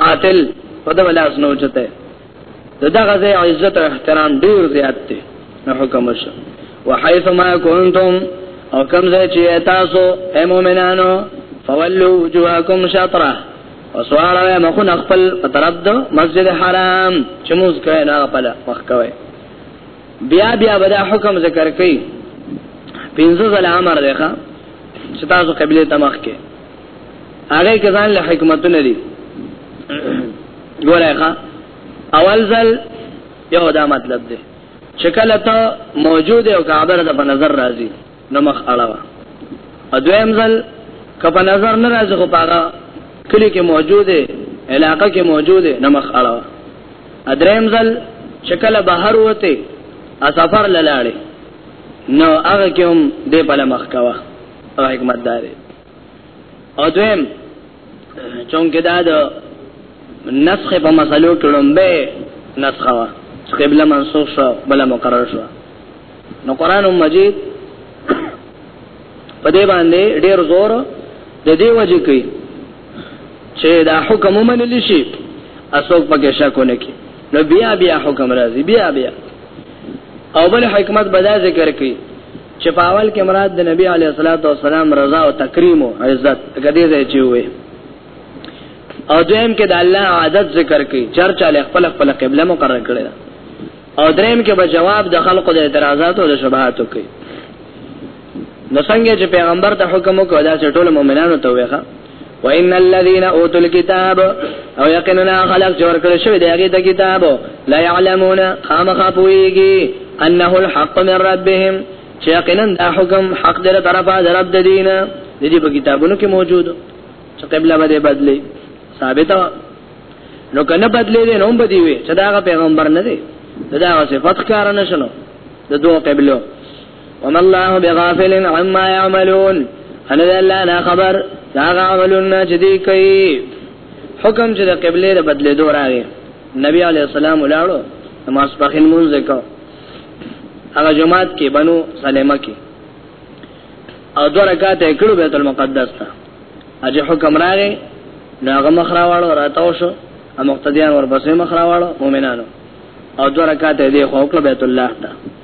قاتل په دغه لاس نو چته دغه ځای عزت او احترام ډیر زیات دی نو حکم وشو وحيث ما كنتم او کم ځای چې تاسو اي مؤمنانو فولوا وجوهكم شطره وسواړه مخونه خپل په طرف د مسجد حرام چې موږ کړه نه خپل مخ کوي بیا بیا ودا حکم ذکر کوي پینځه ځله امر دی ښا چې تاسو قبله تمخ کې هغه کې ځان له حکمتونه دي ګورای ښا اول ځل یو دا مطلب دی چې کله ته موجود او کعبه را په نظر راځي نو مخ اړه او دویم ځل کپه نظر نه راځي خو پاګه کلی کې موجود علاقه کې موجود نه مخ اړه ادریم ځل چې کله بهر وته سفر لاله نو هغه کوم دې په لمخ کاوه او حکمت داري او دویم چونکه دا د نسخ په مسلو کې لومبه نسخه وا قبله منسوخ شو بل مقرر شو نو قران مجید په دې باندې ډېر زور د دې وجه کوي چې دا حکم ومنل شي اسوک پکې شک نه کی نو بیا بیا حکم راځي بیا بیا او بل حکمت بدا ذکر کوي چې په اول کې مراد د نبی علیه الصلاۃ والسلام رضا او تکریم او عزت کدی ځای چې وي او دویم کې د الله عادت ذکر کوي چرچا له خپل خپل قبله مقرر کړی او دریم کې به جواب د خلقو د اعتراضات او د شبهات کوي نو څنګه چې پیغمبر ته حکم وکړ دا چې ټول مؤمنانو ته ویخه وان الذين اوتوا الكتاب او یقینا خلق جوړ کړی شوی دی هغه ته کتاب لا يعلمون خامخا پويږي انه الحق من ربهم چې یقینا دا حکم حق دره طرفه درب د دین د دې په کتابونو کې موجود چې قبله باندې بدلی ثابته نو کنه بدلی دې نوم بدی وي چې دا پیغمبر نه دی دا صفات کار نه شنو د دوه قبله وما الله بغافل عما يعملون ان الله لا خبر دا عملون چې دی کوي حکم چې د قبله د بدلې دوه راغی نبی علی السلام ولاړو نماز پخین مونږ وکاو هغه جماعت کې بنو سلمہ کې او دوه رکعات یې کړو بیت المقدس ته اجه حکم راغی نو هغه مخ راوړو راتاو شو او مقتدیان ورپسې مخ راوړو مؤمنانو او دوه رکعات یې دی خو کړو بیت الله ته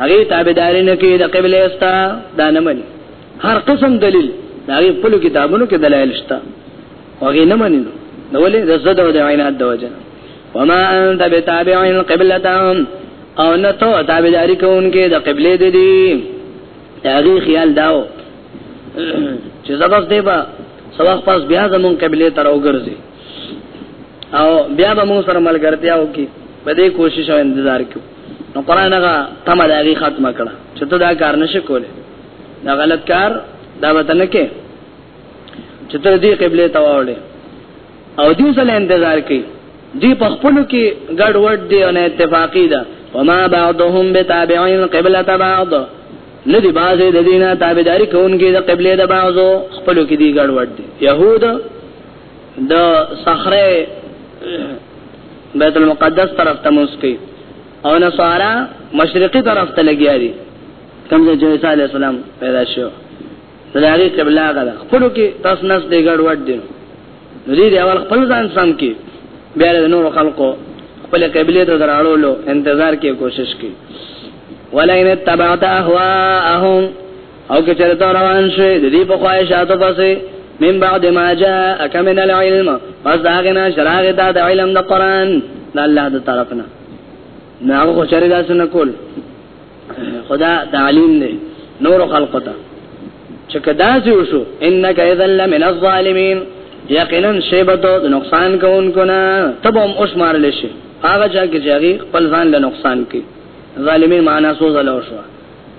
هغه تابعداري نه کوي د قبله استا دا نه مني هر قسم دلیل دا هغه خپل کتابونو کې دلایل شته هغه نه مني نو ولې د زده او د عینات د وجه وما انت بتابع قبلتهم او نه ته تابعداري کوونکې د قبله دې دي هغه خیال داو چې زبر دی با سبق پاس بیا زمون قبله تر وګرځي او بیا به موږ سره ملګرتیا وکړي په دې کوشش او انتظار کې نو قران هغه تمه دغه ختمه کړه چې ته دا کار نشې کولای دا غلط کار دا وته نه کې چې ته دې قبله ته واولې او دې سره انتظار کوي دې په خپل کې ګډ وډ دی او نه اتفاقی ده وما بعضهم بتابعين قبلة بعض ندی بازه د دینه تابعداري کوونکې د قبله د بعضو خپل کې دی ګډ وډ دی يهود د صخره بیت المقدس طرف ته مسکی او نصارا مشرقي طرف ته لګیا دي کوم چې عیسی علی السلام پیدا شو دغه قبله غره خپل کې تاسو نس دی ګډ وډ دي دې دی اول خپل ځان سم کې بیا له نور خلکو خپل قبله ته دراړولو انتظار کې کوشش کې ولئن تبعت اهواهم او که چرته روان شي د دې په خواهشاتو پسې من بعد ما جاءك من العلم پس داغه نه شراغ ته د علم د قران د الله د طرفنا نه هغه چرې داس نه کول خدا تعلیم دی نور خلق ته چې کدا سي وشو انك اذا لمن الظالمين یقینا شیبتو د نقصان کوونکو نه تبم اوس مارل شي هغه چې هغه خپل ځان له نقصان کوي ظالمین معنا سوزل شو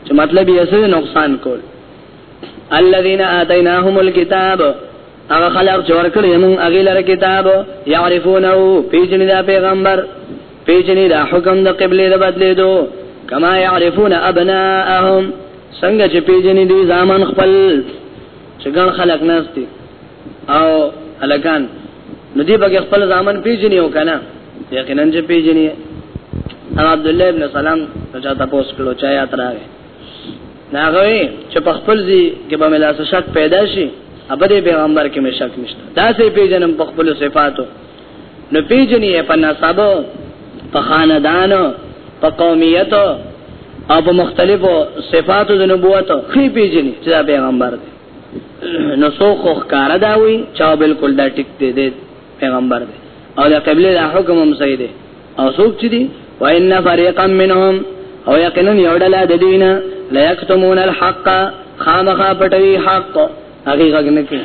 چې مطلب یې څه نقصان کول الذين اتيناهم الكتاب هغه خلق چې ورکړې موږ هغه لره کتاب يعرفونه پیژنې دا پیغمبر پیژنې دا حکم د قبله د بدلې دو کما يعرفون ابناءهم څنګه چې پیژنې دي ځامن خپل چې ګڼ خلق نهستی او هلکان نو دی بګ خپل ځامن پیژني او کنه یقینا چې پیژني او عبد الله ابن سلام چا تاسو کلو چا یا تراوي ناغوي چې په خپل ځي کې به ملاسه شک پیدا شي ابدې پیغمبر کې مې شک نشته دا سه پیژنم په خپل صفاتو نو پیژني په نسب په خاندان په قومیت او په مختلفو صفاتو د نبوت خې پیژني چې پیغمبر دی نو سو خو ښکار دا وی چا بالکل دا ټیک دی دی پیغمبر دی او دا قبله دا حکم هم صحیح دی او څوک چې دی وان فريقا منهم او یقینا یو ډله د دینه لا یکتمون الحق خامخا پټوي حق هغه غږ نه کوي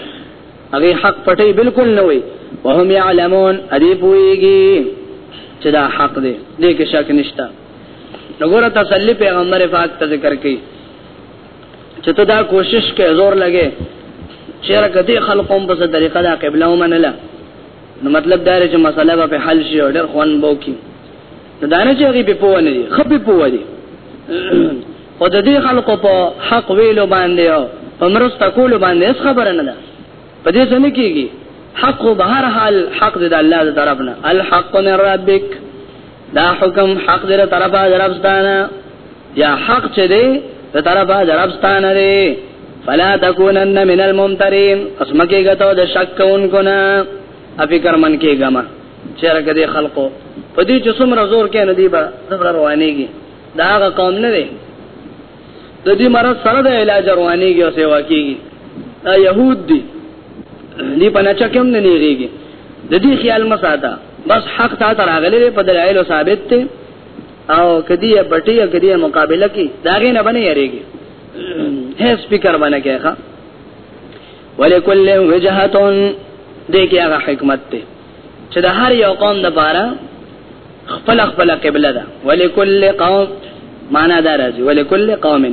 هغه حق پټي بالکل نه وي وهم يعلمون ادي پويږي چې دا حق دی دې کې شک نشته نګوره تسلی پیغمبر پاک ته ذکر کوي چې ته دا کوشش کې زور لګې چې راکته خلقوم په څه طریقه دا قبله ومنله نو مطلب دا چې مسله به په حل شي او ډېر خوان بو کی نو دا نه چې هغه په پوه نه دي خپې پوه دي خود دې خلقو په حق ویلو باندې او په مرسته کولو باندې خبره نه ده په دې څنګه کېږي حق به هر حال حق دې د الله تعالی طرف نه الحق من ربک دا حکم حق دې طرفه دربستانه یا حق چې دې د طرفه دربستانه دې فلا تکونن من الممترین اسمکه غته د شک کوونکو نه افکر من کې ګما چیرې کدي خلقو په دې چې څومره زور کې نه دی به زبر روانيږي دا هغه قوم نه دی د دې مرض سره د علاج روانيږي او سیوا کیږي دا يهود دي دې په نچا کوم نه نیږي د دې خیال مساته بس حق تا تر اغلې په دلایل ثابت ته او کدی بټي او کدی مقابله کی داغه نه بنه یریږي هي سپیکر باندې کېخه ولکل وجهتون دې کې هغه حکمت ته چې د هر یو قوم د پاره خپل خپل قبله ده ولکل قوم معنا دا راځي ولکل قوم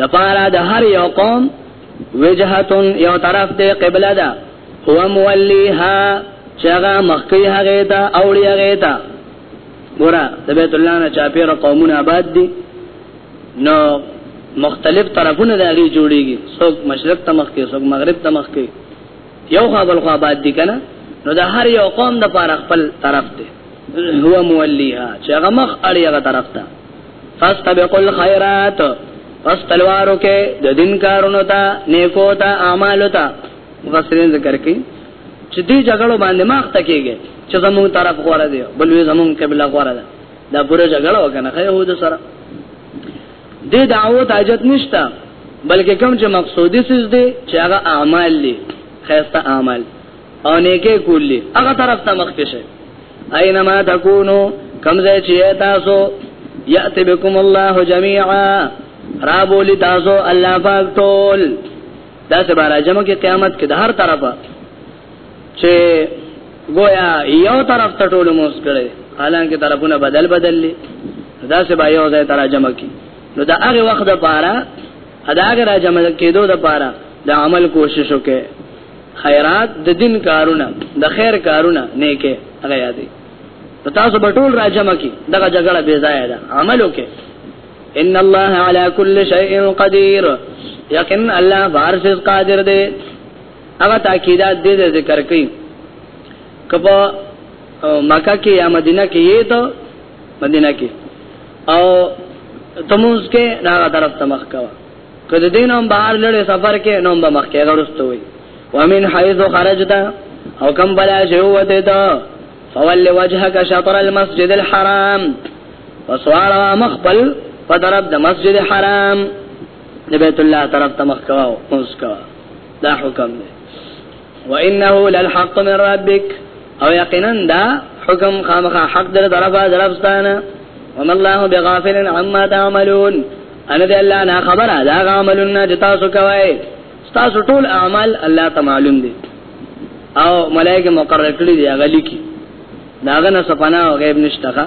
د پاره د هر یو قوم وجهتون یو طرف ته قبله ده هو مولیها چاغه مخکی هغه ته اوړي هغه ته ګورا د بیت الله نه چاپیر قومونه آباد دي نو مختلف طرفونه د هغه جوړیږي څوک مشرق ته مخ کې څوک مغرب ته مخ کې یو خوا بل خوا باندې کنه نو د هر یو قوم د پاره خپل طرف دی هو مولیها چې هغه مخ اړي هغه طرف ته فاستبقوا الخيرات پس تلوارو کې د دین کارونو ته نیکو ته اعمالو ته مفسرین ذکر کوي چې دې جګړو باندې مخ تکیږي چې زموږ طرف غوړه دی بلوي زموږ قبله غوړه ده دا پوره جګړه وکنه خو د سره دې دعوت حاجت نشته بلکې کوم چې مقصودی سیز دی چې هغه اعمال دي خیسته اعمال او نیکه کولی هغه طرف ته مخ کې شي اينما تکونو کوم ځای چې تاسو یات بكم الله جميعا را بولی تاسو الله پاک ټول دا سبارا جمع کې قیامت کې د هر طرفه چې گویا یو طرف ته ټول موس کړي حالانکه طرفونه بدل بدل لي دا څه به یو ځای ترجمه کی نو دا هغه وخت د پاره ادا هغه راجمه کېدو د پاره د عمل کوشش وکړي خیرات د دین کارونه د خیر کارونه نیکه هغه یادي تاسو به ټول راجمه کی دغه جګړه بې ځای ده عمل وکړي ان الله على كل شيء قدير یقین الله بارسز قادر دی هغه تاکیدات دې ذکر کړي کبا مکه کې یا مدینه کې یې ته مدینه کې او تموز کې نه طرف تمخ کا کله دین هم بهر لړې سفر کې نو به مخ کې غرست وي ومن حيث خرجت او کم بلا جوته تا فول وجهك شطر المسجد الحرام وسوار مخبل فضرب د مسجد حرام د بیت الله طرف تمخ کا او مسکا دا حکم دی وانه للحق من ربك او یقینا دا حکم خامخا حق در طرفه درفستانه وما الله بغافل عما تعملون ان دې الله نه خبره دا عملونه چې تاسو کوي تاسو ټول اعمال الله ته معلوم دي او ملائکه مقرر کړی دی هغه لیکي داغه نه سپنا او غیب نشته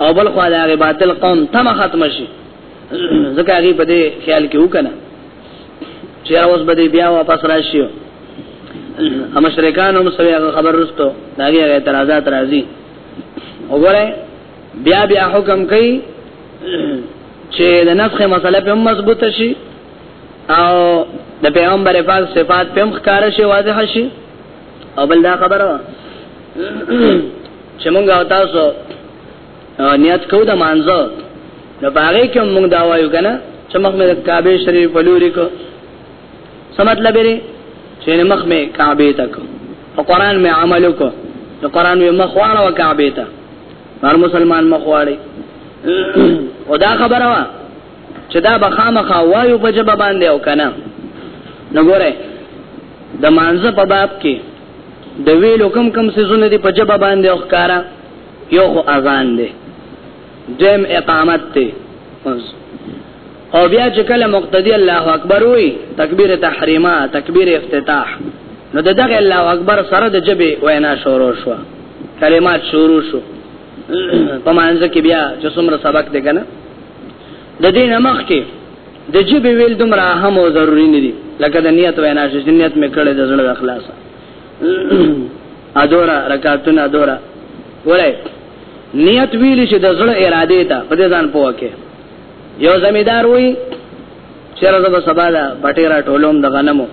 او بل خو دا غي باطل قوم تم ختم شي ځکه هغه په دې خیال کې وکنه چې اوس به بیا واپس راشي هم مشرکان هم سوي هغه خبر رسټو دا غي اعتراضات راځي وګوره بیا بیا حکم کوي چې د نسخه مسله په مضبوط شي او د پیغمبر پاک صفات په مخ کار شي واضح شي او بل دا خبره چې مونږ او تاسو نیت کو د مانځو نو باغې کې مونږ دا وایو کنه چې مخ مې کعبه شریف ولوري کو څه مطلب لري چې مخ مې کعبه ته کو په قران مې عمل کو د قران مې مخ واړه او کعبه ته هر مسلمان مخ واړي او دا خبره وا چې دا بخامخه وایو په جبه باندې او کنه نو ګوره د مانزه په باب کې د ویلو کم کم سيزونه دي په جبه باندې او ښکارا یو خو اذان دی دیم اقامت دی او بیا چې کله مقتدی الله اکبر وي تکبیر تحریمه تکبیر افتتاح نو د دغه الله اکبر سره د جبه وینا شروع شو کلمات شروع شو په مانزه کې بیا چې څومره سبق دی کنه د دې نمخ کې د جبه ویل دومره اهم او ضروری نه دي لکه د نیت وینا چې نیت مې کړې د زړه د اخلاص ادورا رکعتونه ادورا ولای نیت ویل چې د زړه اراده ته په دې ځان پوکه یو زمیدار وای چې راځه په سبا دا پټی را ټولوم د غنمو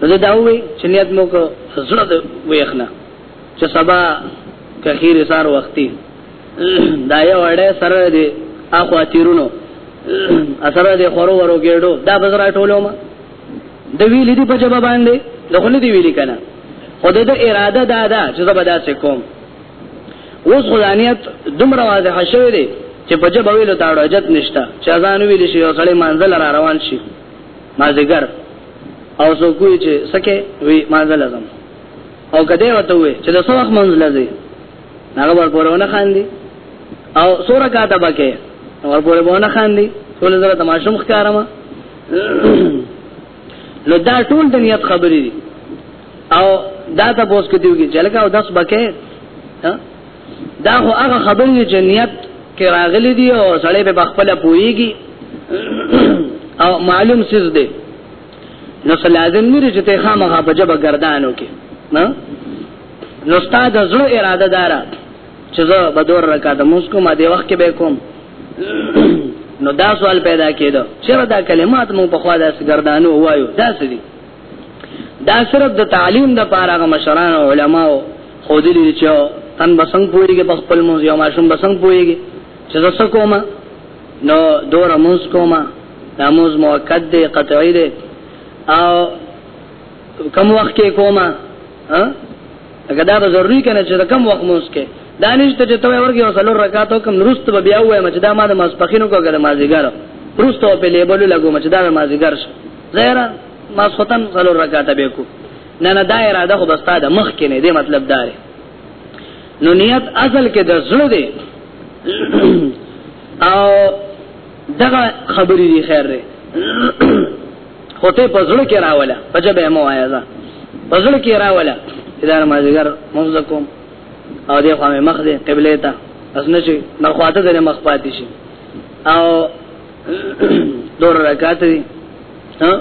نو دا وای چې نیت مو کو زړه د ویخنه چې سبا کخیر سار وختي دا یو اړه سره دی اخو اتیرونو اثر دی خورو ورو ګړو دا بزرا ټولو ما د ویل دی په جواب باندې د خل دی ویل کنه خدای د اراده دا ده چې زبر داسې کوم اوس خدانیت دومره واضح شوه دی چې په جواب ویلو تاړو اجت نشتا چې ځان ویل شي او سړی منزل را روان شي ما زګر او سو کوی چې سکه وی منزل ازم او کده وته وي چې د سوخ منځ لږي هغه ورپورونه خاندي او سوره کاته بکه ورپورونه خاندي ټول زره تماشم ښکارم نو دا ټول د نیت خبرې دي او دا ته پوس کې دیږي چې لکه او داس بکه دا خو هغه خبرې چې نیت کې راغلي دي او سړی په خپل پويږي او معلوم سیز دی نو لازم نه چې ته خامخا په جبه گردانو کې نه نو استاد زړه اراده دارا چې زه به دور رکعات موږ کوم د وخت کې به کوم نو دا سوال پیدا کېدو چې دا کلمات مو په خوا داس گردانو وایو دا څه دي دا صرف د تعلیم د پاره غ مشران او علماو خو دې لري چې تن بسنګ پوریږي په خپل موږ یو ماشوم بسنګ پوریږي چې زه څه کومه نو دو رموز کوما رموز موقت دی قطعی دی او کم وقت کې کوما اګه دا به ضروری کنه چې کم وخت موس کې دانش ته چې توې ورګي او سلور رکعاتو کم نرست به بیا وای مچ دا ما د مسپخینو کو غره مازیګر پرستو په لیبل لګو مچ دا مازیګر زهره ما سوتن سلور رکعات به کو نه نه دا اراده خو بستا د مخ کې نه دی مطلب دار نو نیت اصل کې د زړه دی او دغه خبرې دي خیر دی خو ته په زړه کې راولا په جبه مو آیا ځه په زړه کې راولا اداره مازیګر موږ کوم او دې خو مخ دې قبله ته اسنه شي نو خواته دې مخ پاتې شي او دور رکعت دي ها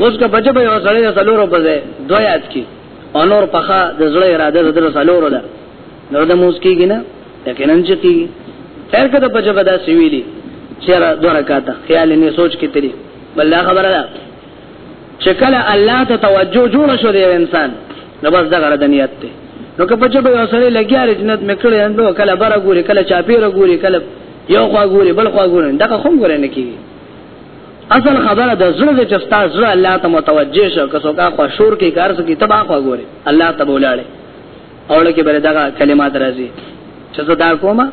اوس کا بچ به یو سره د لورو په ځای دوه یاد کی او نور پخا د زړه اراده د درس الورو ده نو د موس کیږي نه یقینا چې کیږي خیر کده په جبه دا سویلی چیرې دوه رکعاته خیال نه سوچ کې تری بل دا خبره ده چې کله الله ته توجه جوړ شو دی انسان نو بس دا غره د نیت ته نو که په جبه یو سره لګیا رجنت مکړې اندو کله بره ګوري کله چاپیره ګوري کله یو خوا ګوري بل خوا ګوري دا کوم ګوري نه کیږي اصل خبره د زړه د چستا زړه الله ته متوجه شو که څوک خو شور کې کار سکی تبا خو ګوري الله ته بولاله او لکه بر دغه کلمات راځي چې زه دا کومه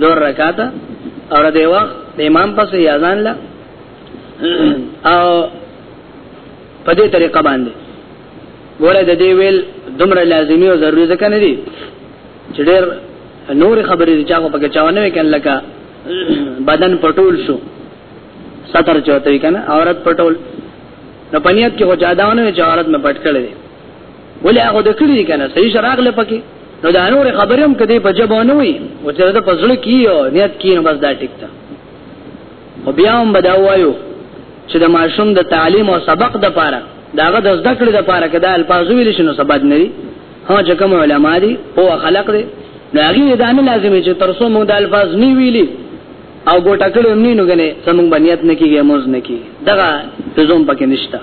دور رکاته او د وخت د امام پس یازان لا او په دې طریقه باندې ګوره د دې ویل دومره لازمی او ضروري ځکه نه دي چې ډېر نور خبرې چې هغه پکې چاونه وکړ لکه بدن پټول شو ستر چوته وی کنه عورت پټول نو پنیت کې هو جاداونه چې عورت مې پټ کړې ولې هغه د کړې کنه صحیح شراغ لپکې نو دا نور خبرم کدی په جبونه وي او چې دا پزړ کیو نیت کینو بس دا ټیک تا او بیا هم بدا وایو چې د ماشوم د تعلیم او سبق د پاره داغه د زده کړې د پاره کدا الفاظ ویل شنو سبد نه ها چې کوم علما دي او خلق دي نو هغه دا نه لازمي چې ترسو مو د الفاظ نی ویلي او ګوټه کړو نی نو غنه سمون بنیت نه کیږي موز نه کی دغه لزوم پکې نشته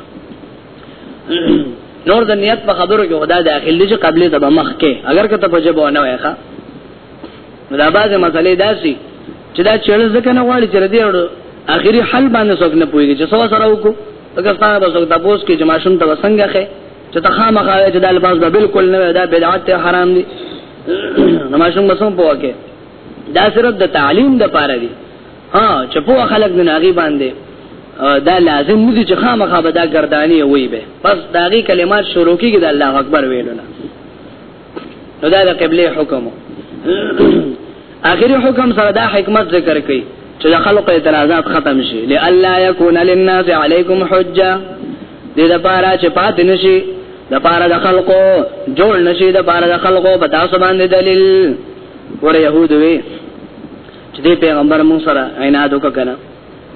نور د نیت په خبرو کې خدا داخل دي چې قبلې ته مخ کې اگر کته په جبو نه وایخه نو دا بعضه مسلې داسي چې دا چېړ ځکه نه غواړي چې دې اورو اخیری حل باندې څوک نه پويږي چې څو سره وکړو پاکستان به څوک تاسو کې جماشون ته وسنګه چې تخامه خاوي چې د الفاظ به بالکل نه دا بدعت حرام دي نو ماشوم مسوم پوکه دا صرف د تعلیم د پاره دي ها چې په خلک د ناغي باندې دا لازم نه دي چې خامخا به دا گردانی وي به پس داغي کلمات شروع کیږي د الله اکبر ویلو نه نو دا د قبله حکم اخر حکم سره دا حکمت ذکر کړي چې د خلق اعتراضات ختم شي لالا يكون للناس عليكم حجه دې د پاره چې پات نشي د پاره د خلقو جوړ نشي د پاره د خلقو په تاسو باندې دلیل ور يهود وي چې دې پیغمبر مون سره عیناد وکړه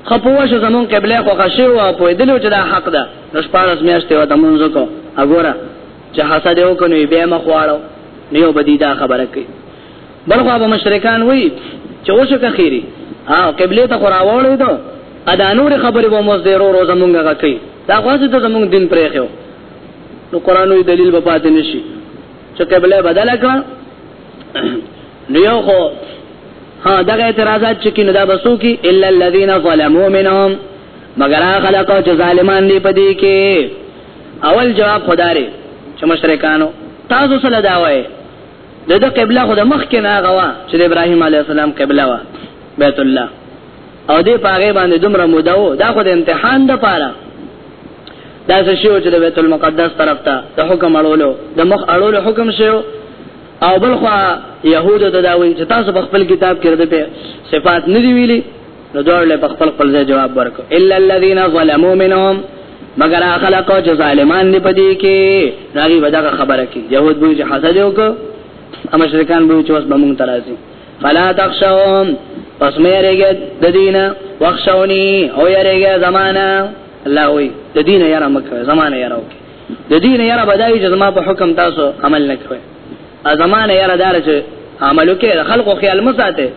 خپوه شو زمون قبله خو خشوا په دې لور چې دا حق ده نو شپارس میاشتې وته مونږ کو وګوره چې حسد یو کنه به مخواړو نه یو بدی دا خبره کوي بلخوا به مشرکان وای چې اوسه که خیری ها قبله ته قراوړې دو ادا نور خبره به موږ ډیرو روز مونږه کوي دا غواړي ته زمونږ دین پرې خو نو قرانوي دلیل به پاتې نشي چې قبله بدل کړه نو یو خو ها دا اعتراضات چې کینو دا بسو کی الا الذين ظلموا منهم مگر خلقو چې ظالمان دي پدې کې اول جواب خداري چې مشرکانو تاسو سره دا وایي د د قبله خو د مخ کې نه غوا چې د ابراهيم عليه السلام قبله وا بیت الله او دې پاغه باندې دومره موده وو دا خو د امتحان د پاره دا څه شو چې د بیت المقدس طرف ته د حکم اړولو د مخ اړولو حکم شو او بل خو يهودو ته دا وایي چې تاسو په خپل کتاب کې د صفات نه دی ویلي نو دورله په خپل خپل ځای جواب ورکو الا الذين ظلموا منهم مگر خلقو چې ظالمان دي پدې کې راغي بدغه خبره کې يهود به چې حسد وکړو ام مشرکان به چې اوس بمون ترازي فلا تخشوهم پس مې رګه د دینه وخشوني او یې رګه زمانہ الله وي د دینه یاره مکه زمانہ یاره وکي د دینه یاره بدایي چې زما په حکم تاسو عمل نه کوي ا زمانہ یاره دار چې عملو کې خلقو خیال مساته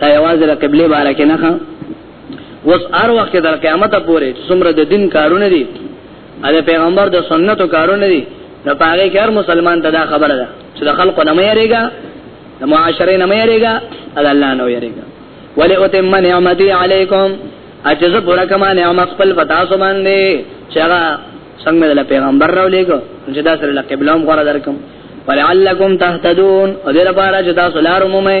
دا یوازې د قبله باره کې نه ښه اوس هر وخت د قیامت پورې څومره د دین کارونه دي د پیغمبر د سنتو کارونه دي د پاره کې هر مسلمان ته دا خبره ده چې د خلکو نه مې یریږي د معاشره نه مې یریږي د الله نه یریږي ولی اتم نعمتي علیکم اجزه پورا کما نعمت خپل پتا سو باندې چې هغه څنګه د پیغمبر راو لګو چې دا سره لکه بلوم غره درکم ولعلکم تهتدون او دې لپاره چې تاسو لار مومئ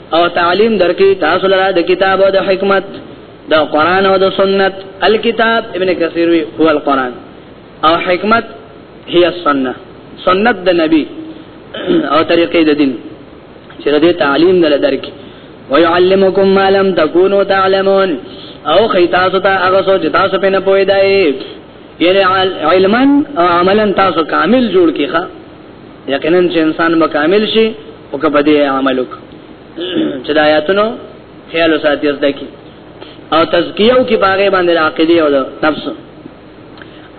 او تعلیم درکې تاسو لپاره د کتاب او د حکمت د قران او د سنت الکتاب ابن کثیر وی هو القران او حکمت هي السنه سنت د نبی او طریقې د دین چې د تعلیم نه درکې ويعلمكم ما لم تكونوا تعلمون او خیتاسو ته هغه سوچ تاسو په نه پوي دی یعنی علما او عملا تاسو کامل جوړ کیخه یقینا چې انسان مکمل شي او که بده عمل وک چې د آیاتونو خیال ساتي زده کی او تزکیه او کی باغې باندې عقیده او نفس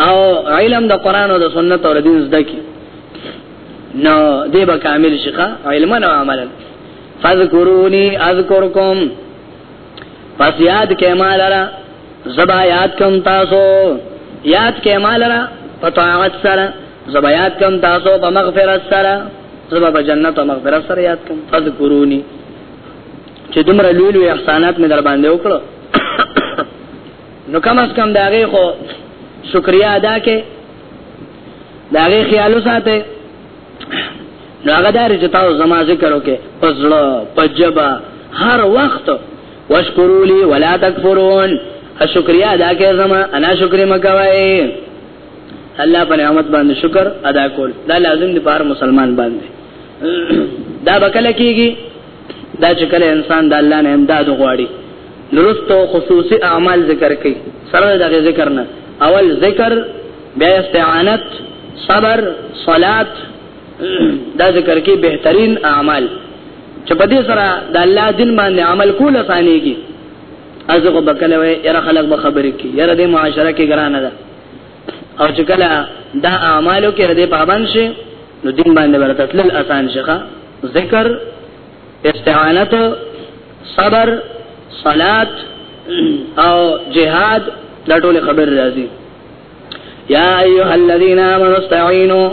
او علم د قران او د سنت او دین زده کی نو دې به کامل شيخه علما او عملا فذكروني اذكركم پس یاد کمال را زبا یاد کم تاسو یاد کمال را پتاعت سره زبیات کم تاسو په مغفرت سره زبا په جنت او مغفرت سره یاد کم فذكروني چې دومره لوی لوی احسانات مې در باندې وکړو نو کم از کم داغه خو شکریا ادا کې داغه خیال ساته نو هغه دار چې تاسو زما ذکر وکې پزړه پجبا هر وخت واشکروا لي ولا تکفرون شکریا ادا کې زما انا شکر مکوای الله پر نعمت باندې شکر ادا کول دا لازم دی بار مسلمان باندې دا بکله کیږي دا چې کله انسان د الله نه امداد غواړي لرستو خصوصي اعمال ذکر کوي سره دغه ذکر نه اول ذکر بیا استعانت صبر صلات دا ذکر کې بهترین اعمال چې په دې سره د الله دین باندې عمل کول اسانيږي ازغه بکله وي یره خلک به خبرې کوي یره د معاشره کې ګرانه ده او چې کله دا اعمالو کې ردی پابند شي نو دین باندې ورته تل آسان شيخه ذکر استعانت صبر صلات او جهاد دا ټول خبر راځي یا ایها الذین آمنوا استعینوا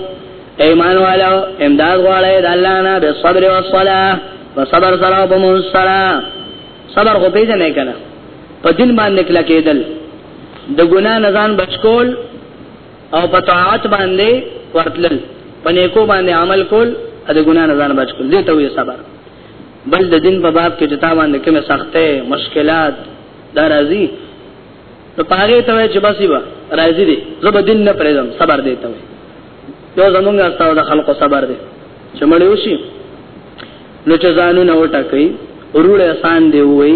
ایمان والو امداد غواړی د الله نه به صبر او صلاه او صبر سره او بمون سره صبر خو پیژنې کنه په دین باندې کلا کېدل د ګناه نه ځان بچکول او په طاعت باندې ورتلل په نیکو باندې عمل کول د ګناه نه ځان بچ کول دي ته وي صبر بل د دین په باب کې چې تا باندې کومه سخته مشکلات درازي نو پاره ته وای چې بس یو راځي دي زه به دین نه پرېږدم صبر دی ته وای یو زمونږ استاو د خلکو صبر دی چې مړ وشي نو چې ځانونه وټکې ورول آسان دی وای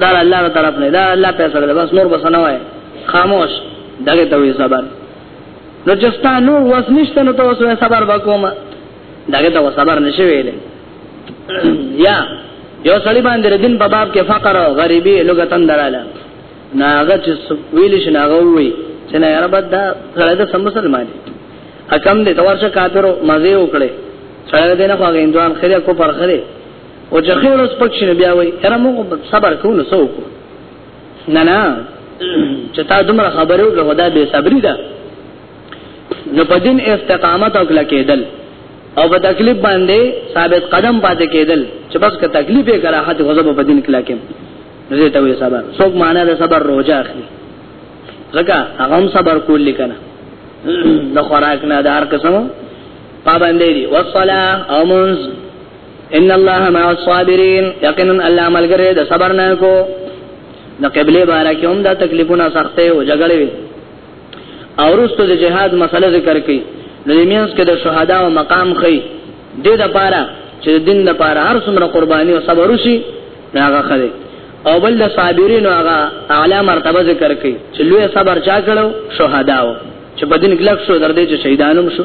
دا الله تعالی طرف نه دا الله پیسې ده بس نور بس نه وای خاموش دغه ته وی صبر نو جستا نور وس نشته نو تاسو صبر وکوم دغه ته صبر نشي ویل یا یو سړی باندې دین په باب کې فقر او غریبي لغتن دراله ناغه چې ویل شي ناغه وی چې نه یاره بد دا سړی د سم مسلمان دی حکم دې تورشه کافرو مزه وکړي سړی دې نه خو هندوان خره کو پر خره او چې خیر اوس پکښې نه بیا وای هر موږ صبر کوو نو څوک نه نه چې تا دومره خبرو له خدا به صبرې ده نو په دین استقامت او کله کېدل او په تکلیف باندې ثابت قدم پاتې کېدل چې بس که تکلیف یې کرا حد غضب په دین کله کې زه ته وې صبر څوک معنا ده صبر روزه اخلي ځکه هغه صبر کول لیکنه د خوراک نه دار قسم پابندې دي وصلا او منز ان الله مع الصابرین یقینا الله ملګری د صبر نه کو د قبله بارا کې هم دا تکلیفونه سخته او جګړه وي او رسو د جهاد مسله ذکر کړي د میانس کې د شهدا او مقام خي د دې لپاره چې د دین لپاره هر څومره قرباني او صبر وشي هغه خلک او بل د صابرین هغه اعلی مرتبه ذکر کړي چې لوی صبر چا کړو شهدا او چې په دین کې لښو در دې چې شهیدانو شو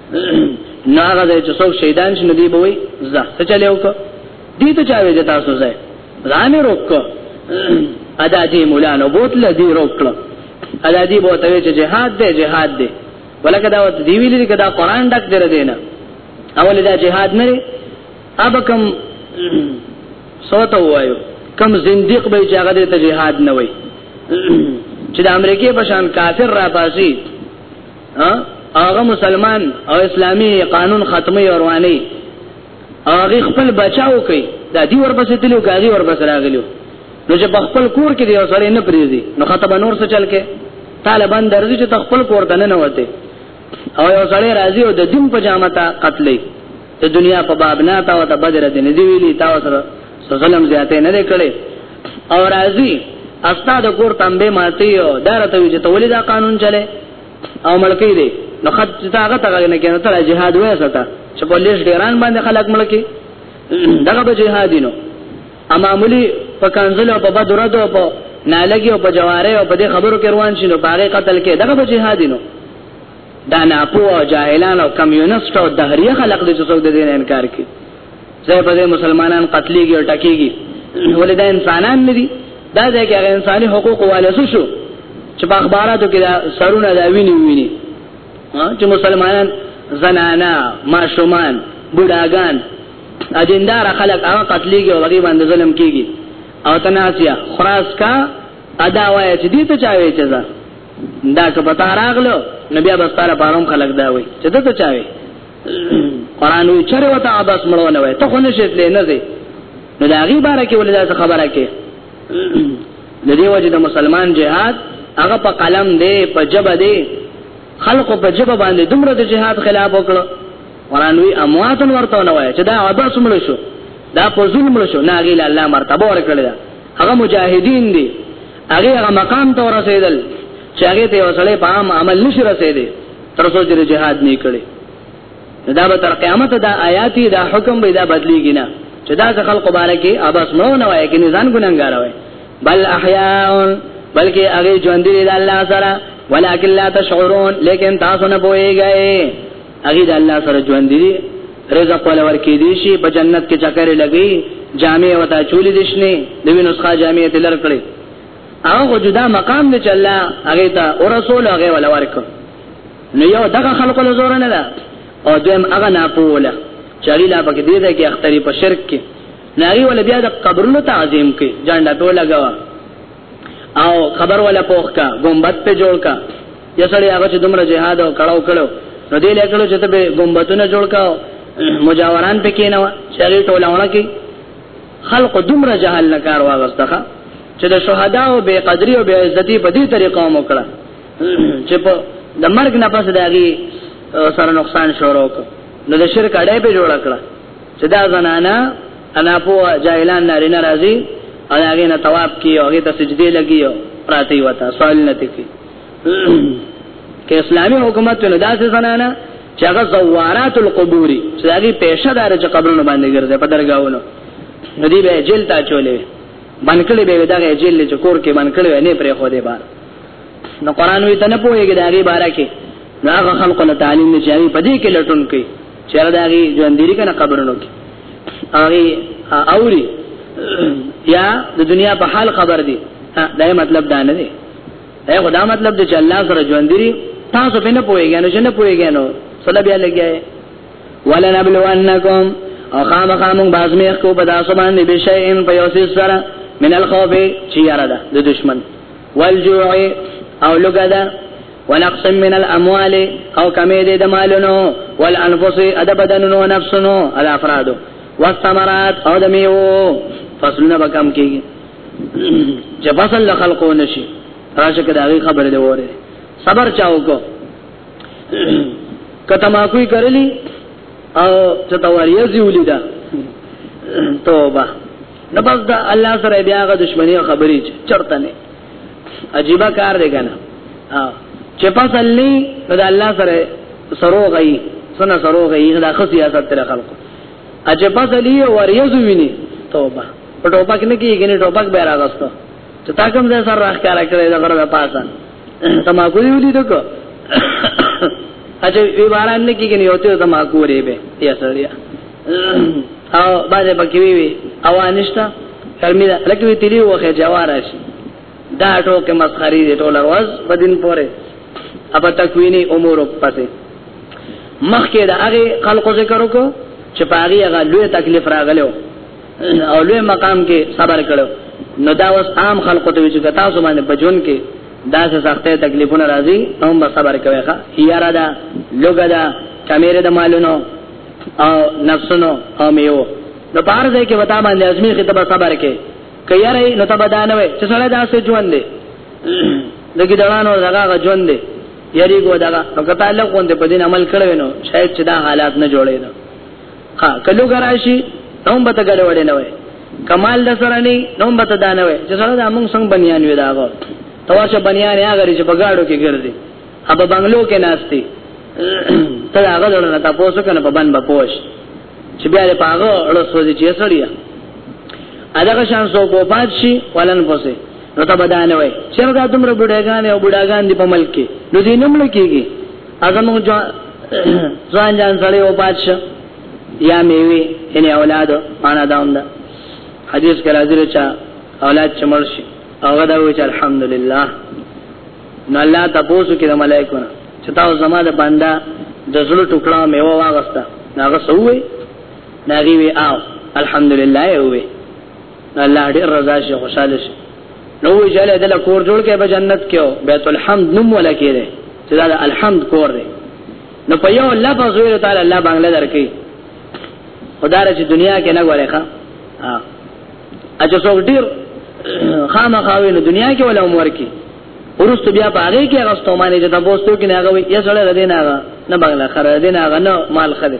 نه هغه چې څوک شهیدان شي ندی بوي زه څه چلو کو دې ته چا وې تاسو زه ځان روک ادا دې مولا نو بوتل دې روک کړ ادا دې بوتل چې جهاد دې جهاد دې ولکه دا وت دی ویلې کدا قران ډک در دینه اول دا جهاد نه لري ابکم سوته وایو کم زنديق به چې هغه ته جهاد نه وای چې د امریکای په شان کافر را باسي هغه مسلمان او اسلامی قانون ختمي او رواني هغه خپل بچاو کوي دا دی ورپسې تلو کاږي ورپسې راغلو نو چې خپل کور کې دی سره نه پریزي نو خطر به نور څه چل کې طالبان درځي چې خپل کور ته نه وته او یو سړی راځي او د دین په جامه ته قتلې ته دنیا په باب نه تا او ته بدر دین دی ویلي تا سره غلم زیاته نه کړي او راځي استاد کور تنبه ماتي او دارته وي چې تولید قانون چلے او ملکی دی نو خد چې هغه تغه نه کینې تر جهاد وې ستا چې په لیش ډیران باندې خلک ملکی دغه به جهادینو اماملی په کانزل او په بدرد او په نالګي او په جواره او په دې خبرو کې روان شي نو باغې قتل کې دغه به جهادینو دا نه پوهه جاهلان او کمیونست او دهریه خلق دې څوک دې نه انکار کوي زه په دې مسلمانان قتلېږي او ټکېږي ولې دا انسانان نه دي دا ځکه هغه انساني حقوق والي شو چې په اخباراتو کې دا سرونه دا ویني ویني چې مسلمانان زنانا ماشومان بډاګان اجندار خلک هغه قتلېږي او هغه باندې ظلم کېږي او تناسیا خراس کا ادا وای چې دې ته چاوي چې دا دا که پتا راغلو نبي ابستاره پاروم خلک دا وای چې ته ته چاوي قران وی چر وته عباس مړونه وای ته خو نشې تلې نه زی نو دا غي بار کې ولدا خبره کې د دې وجه د مسلمان جهاد هغه په قلم دی په جبه دی خلق په جبه باندې دومره د جهاد خلاف وکړو قران وی امواتن ورته نه وای چې دا عباس مړ شو دا په ظلم مړ شو نه غي الله مرتبه ورکړل هغه مجاهدین دي هغه هغه مقام ته ورسېدل چې هغه ته وسړې په عام عمل نشي رسېدي تر څو چې جهاد نه کړي دا به تر قیامت دا آیات دا حکم به دا بدليږي نه چې دا ځکه خلق مبارکي ابس نو نه وای کې نه ځان ګننګار وای بل احیاون بلکې هغه ژوند دي د الله سره ولکن لا تشعرون لیکن تاسو نه پوهیږئ هغه د الله سره ژوند دي رزق ولا ورکې دي شي په جنت کې چکر لګي جامع وتا چولې دي شنه د وینوسخه جامع ته لر کړې هغه جدا مقام دی چې الله هغه ته او رسول هغه ولا ورک نو یو دغه خلق له زور نه ده او دیم هغه نه پوله چې هغه لا پکې دي ده کې اختری په شرک کې ناری ول بیا د قبرونو تعظیم کې جانډه ټوله غوا او خبر ولا پوخ کا ګمبت په جوړ کا یسړی هغه چې دومره جهاد او کړهو کړو نو دې لیکلو چې ته به ګمبتونه جوړ کا مجاوران پکې نه و چې هغه ټولونه کې خلق دومره جهل نه کار واغستخه چې د شهدا او بے قدری او بے عزتی په دې طریقو مو کړه چې په د مرګ نه پس داږي سره نقصان شروع کړ نو د شرک اړې به جوړ کړه چې دا زنانه انا په جاهلان نارینه راځي او هغه نه تواب کی او هغه ته سجدي لګي او پراته وتا سوال نه تکي کې اسلامي حکومت نه داسې زنانه چې هغه زوارات القبور چې هغه پېښه دار چې قبرونو باندې ګرځي په درگاہونو ندی به جیل تا چولې باندې کړي به دغه جیل چې کور کې باندې کړي نه پرې خو دې بار نو قران وی ته نه پوهیږي دا غي بارا کې هغه خلق له تعلیم نه چاوي پدې کې لټون کوي چې دا غي ژوندېری کنه قبرونو کې هغه اوري یا د دنیا په حال خبر دي دا مطلب دا نه دی دا خدا مطلب دی چې الله سره ژوندېری تاسو په نه پوهیږئ نو نه پوهیږئ نو صلی بیا لګیای ولنبلونکم او خامخا مونږ بازمیخ کو په تاسو باندې بشین په یوسف سره من الخوف چیرې ده د دشمن والجوع او لګدا ونقص من الاموال او کمی دې د مالونو والانفس اد بدنونو نفسونو اد افرادو والثمرات او د میو فصلونه به کم کیږي چې فصل خلقو نشي راشه کدا غي خبره دی وره صبر چاو کو کته ما کوی کرلی او ته توریه زیولی دا توبه نو بس دا الله سره بیا غ دښمنی خبرې چرته نه عجیب کار دی کنه چې پس الله نو دا الله سره سرو غي سنا سرو غي دا خو سیاست تر خلکو اجه پس الله وریزو ویني توبه په ټوپک نه کیږي نه ټوپک به راغسته ته تا کوم ځای سره راخاره کړې د غره د پاسه ته ما کوی ولې دک اته وی باران نه کیږي یو ته ما کوی به یا سړی او باندې پکې وی او انشتا کلمې لکه وی تیری وخه جوار شي دا ټوکه مسخري دي ټول ورځ بدین پوره اپا تکوینی امور پسې مخکې د هغه خلقو ذکر وکړو چې پاغي هغه لوی تکلیف راغلو او لوی مقام کې صبر کړو نو دا اوس عام خلکو ته چې تاسو باندې بجون کې دا څه سختې تکلیفونه راځي هم به صبر کوي ښا یارا دا لوګا دا کمیره د مالونو او نفسونو او میو نو بار دې کې وتا باندې ازمی کې تبا صبر کې کيره نو تبا دا نه وي چې سره دا څه ژوند دی دګی دړانو دغه ژوند دی یری ګو دغه نو کته له کوم دې په دین عمل کړو نو شاید چې دا حالات نه جوړې نه ها کلو ګراشي نو به ته ګل وړې نه وای کمال د سره نه نو به ته دانه وای چې سره د موږ څنګه بنیان وی داغه تواشه بنیان هغه چې په گاډو کې ګرځي ابا بنگلو کې ناشتي ته هغه ډول ته پوسو کنه په بن بپوش چې بیا په هغه اړه سوځي چې سړیا اداګه شان سو کو پات شي ولن پوسه نو ته بدانه وای چر دا تمره بډاګان او بډاګان دی په ملک کې نو دې نمړ کېږي اګه موږ ځان ځان سره او پاتشه یا میوي ان اولاد انا داوند دا. حدیث کرا دې چا اولاد چمړ شي هغه دا وی چې الحمدلله نو الله تاسو کې د ملائکو نه چې تاسو زما د بندا د زړه ټوکړه میوه واغسته ناغه سوې ناغي وی او الحمدلله یې وی الله دې رضا شي خوشاله شي نو وی جاله دل کور جوړ کې په جنت کې او بیت الحمد نوم ولا کې ده چې دا الحمد کور دی نو په یو لفظ ویل تعالی الله بنگله درکې خدای چې دنیا کې نه غواړي ښا اچھا څوک ډیر خامخاوي نو دنیا کې ولا عمر کې ورستو بیا په هغه کې غستو باندې چې تاسو ته کې نه غوي یا سره ردی نه نه بغلا خره ردی نه غنه مال خره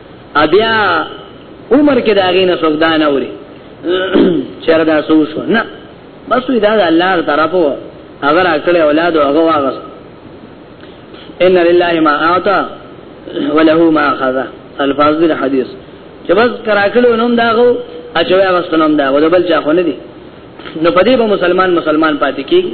ابیا عمر کې دا غینه څوک دا نه اوري چر دا سو شو نه بس وی دا الله طرفو اگر اکل اولاد او هغه واغس ان لله ما اعطى وله ما اخذ الفاظ دې حدیث چې بس کراکلو نوم داغو اچوي واغستنوم دا ودبل چا خو نه دي نو پدې به مسلمان مسلمان پاتې کیږي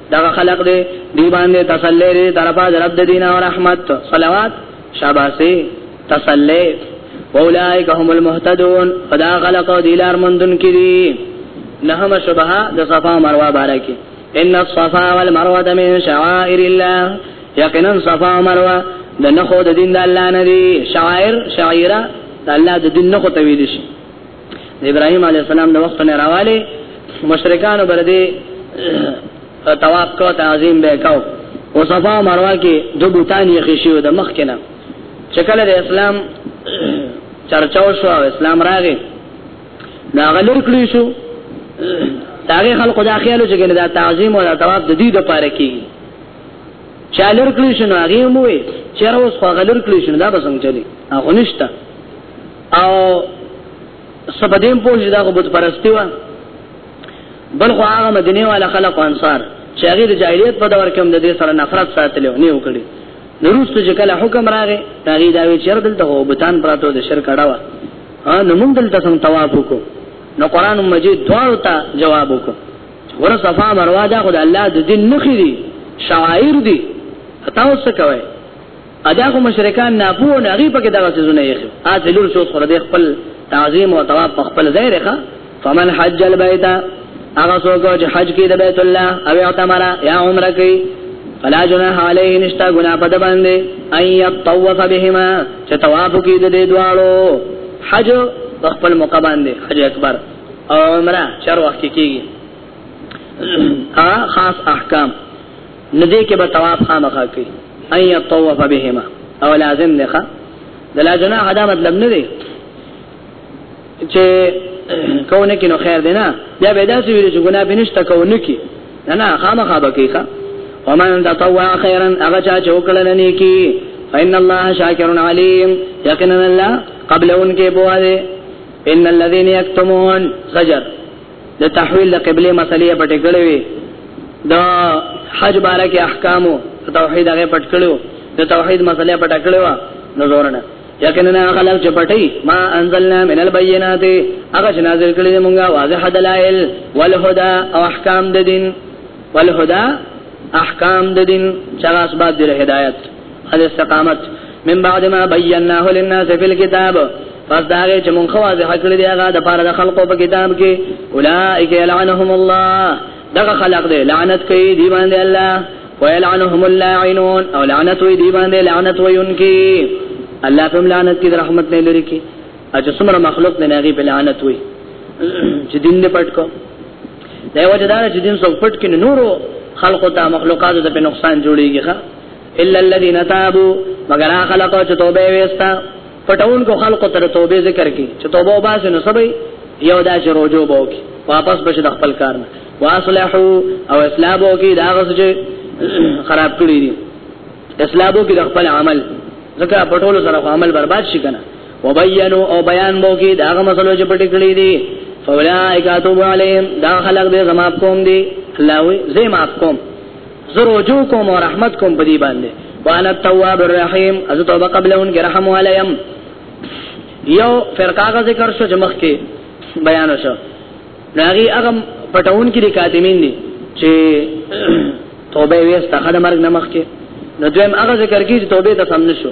دغه خلق دې دی باندې تسلی لري طرفه رب د دین او رحمت صلوات شاباسي تسلی اولائک هم المهتدون فدا خلق دی لار مندون کړي نهم شبهه د صفا مروه بارکه ان الصفا والمروه من شعائر الله یقینا صفا مروه د نخو د دین د الله نه دي شعائر شعیره د الله د دین نخو ته ویل شي ابراهيم عليه السلام د وخت نه راواله مشرکان بردي طواف کو تعظیم به کو او صفا او مروه کې د بوتان یې خشیو د مخ کې نه چکل د اسلام چرچاو شو او اسلام راغی دا غلور کړی شو داغه خلکو دا خیالو چې ګنې دا تعظیم او دا طواف د دې د پاره کې چالر کړی شو نو هغه مو وي چیرې اوس خو غلور کړی شو دا به څنګه چلی هغه نشته او سبدیم پوج دا غو بت پرستی و بل خو هغه مدینه والا خلق او انصار چې هغه د جاهلیت په دور کې هم د دې سره نفرت ساتلو نه وکړي نوروز ته کله حکم راغی هغه دا وی چر دلته هو بوتان پراتو د شرک اړه ها نو موږ دلته سم تواب وکړو نو قران مجید دواړو ته جواب وکړو ور صفا مروا دا خدای الله د دین مخې دي شاعر دي تاسو کوي ادا خو مشرکان نه پوه نه غي پکې دغه څه نه یخي ا دې لور څو خور دې خپل تعظیم او ثواب په خپل ځای رخه فمن حج البيت هغه څوک چې حج کوي د بیت الله او اعتمر یا عمره کوي فلا جناح علیه نشتا گنا پد باندې ان یطوف بهما چې طواف کوي د دې دوالو حج خپل موقع باندې حج اکبر او عمره چر وخت کیږي ا خاص احکام نو دې کې به طواف خامخا کوي ان يطوف بهما او لازم نه ښه د لا جناح دا مطلب نه دی چې کونه کې نو خیر دی نه بیا به داسې ویل چې ګناه بنشته کونه کې نه نه خامخا به کوي ښه ومن تطوع خيرا هغه چا چې وکړل نه کی فإن الله شاكر عليم یقینا الله قبل ان کې بواله ان الذين يكتمون خجر د تحویل د قبله مسلې پټې کړې وي د حج باره کې احکامو توحید هغه پټ کړو د توحید مسلې پټ کړې و نو زورنه یقینا خلق چې پټي ما انزلنا من البينات هغه چې نازل کړی دی مونږه واضح دلائل والهدى او احکام د دین والهدى احکام د دین چې اسباب د هدایت هدا استقامت من بعد ما بيناه للناس في الكتاب پس دا هغه چې مونږ خو واضح کړی دی هغه د پاره د خلقو په کتاب کې اولائک یلعنهم الله دغه خلق دی لعنت کوي دی باندې الله ويلعنهم اللاعنون او لعنت وي دی باندې لعنت ويونکي الله په لعنت کې رحمت نه لري کې اته څومره مخلوق نه نغي په لعنت وي چې دین دې پټ کو دا وجدار چې دین څوک پټ کې نورو خلقو ته مخلوقات ته په نقصان جوړيږي ښا الا الذين تابوا مگر خلق چې توبه وستا پټون کو خلق تر توبه ذکر کی چې توبه وباسي نو سبي یو دا چې روجو بو کی واپس بشه د خپل کار نه واصلحو او اسلام بو کی دا غس چې خراب کړی دي اسلام بو کی د خپل عمل ځکه پټول سره عمل برباد شي کنه وبینو او بیان بو کی دا غو مسلو چې پټ کړی دي فولائک اتوب علیهم دا خلق دې زما کوم دي الله وي زما کوم زه رجوع کوم او رحمت کوم په دې باندې وانا التواب الرحیم از توبه قبل ان رحم علیم یو فرقه ذکر شو چې مخکې بیان شو ناغي هغه پټون کې د کاتمین دي چې توبه ویسته خدای مرګ نه مخکې نو دویم هغه ذکر کې چې توبه ته سم نشو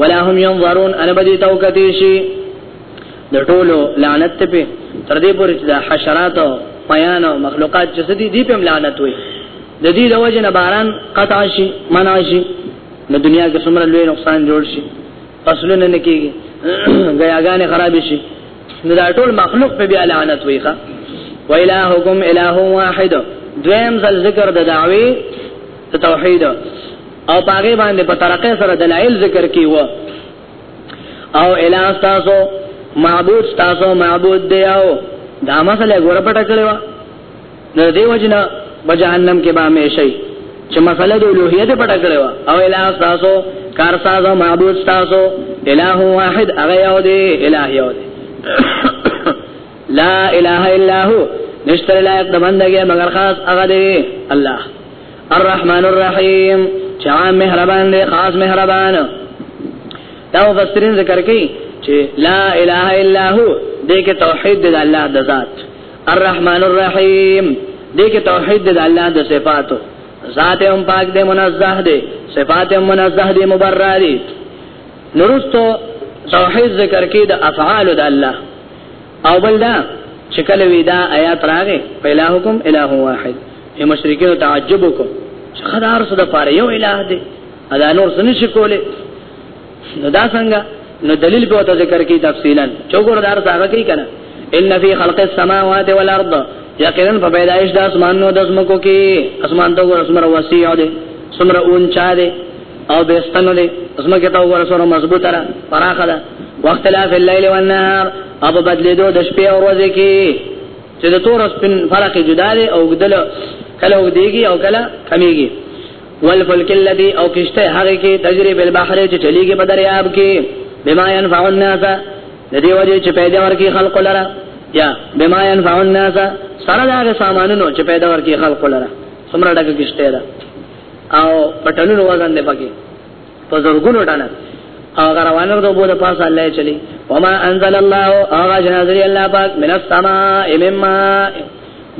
ولا هم ينظرون انا بدی توکتی شي د ټولو لعنت په تر دې پورې چې د حشرات او میان او مخلوقات چې دي دې په لعنت وي د دې د وجه نه باران قطع شي منع شي د دنیا کې څومره لوی نقصان جوړ شي فصلونه نه کیږي غیاګانې خراب شي نو دا ټول مخلوق په بیا لعنت وي ښا وإلهكم إله واحد دویم ذل ذکر د دعوی توحید او باغې باندې په ترقه سره دلایل ذکر کیو او الہ تاسو معبود تاسو معبود دی او دا مسله ګور پټه کړو د دې وجنه په جهنم کې به همیشئ چې مسله د الوهیت پټه کړو او الہ تاسو کار ساز او معبود تاسو الہ واحد هغه یو دی الہ یو دی لا الہ الا هو نشتر لایق د بندګي مگر خاص هغه دی الله الرحمن الرحیم چې عام مهربان دی خاص مهربان دا مفسرین ذکر کوي چې لا اله الا هو دې کې توحید د الله د ذات الرحمن الرحیم دې کې توحید د الله د صفاتو ذات هم پاک دې منزه دې صفات هم منزه دې مبرر دې نورستو توحید ذکر کې د افعال د الله او بل دا چې کله وی دا آیات راغې په الهکم الہ واحد اے مشرکین تعجب کو چې خدار سره د پاره یو الہ دی ادا نور سن شي کوله نو دا څنګه نو دلیل په تو ذکر کی تفصیلا چوغور دار څنګه کی کنه ان فی خلق السماوات والارض یقینا په پیدائش د اسمان نو د اسمکو کې اسمان ته ور اسمر وسیع دی سمره اون چا دی او بستنو دی اسمکه ته ور سره مضبوطه را فراخه ده وقت لا فی الليل والنهار اب بدلیدو د شپې او ورځې کې چې د تور سپین فرق جدا دی او ګدل کله ودیږي او کله کمیږي والفلک الذي او کشته هغه کې تجربه بالبحر چې چلیږي په دریاب کې بما ينفع الناس د دې وجه چې پیدا ورکی خلق لره یا بما ينفع الناس سره دا سامانونو چې پیدا ورکی خلق لره څومره ډکه کشته ده او پټلونو وزن دی پکې په زرګونو ډالر هغه روانر د بوله پاسه الله چلی وما انزل الله هغه جنازل الله پاک من السماء مما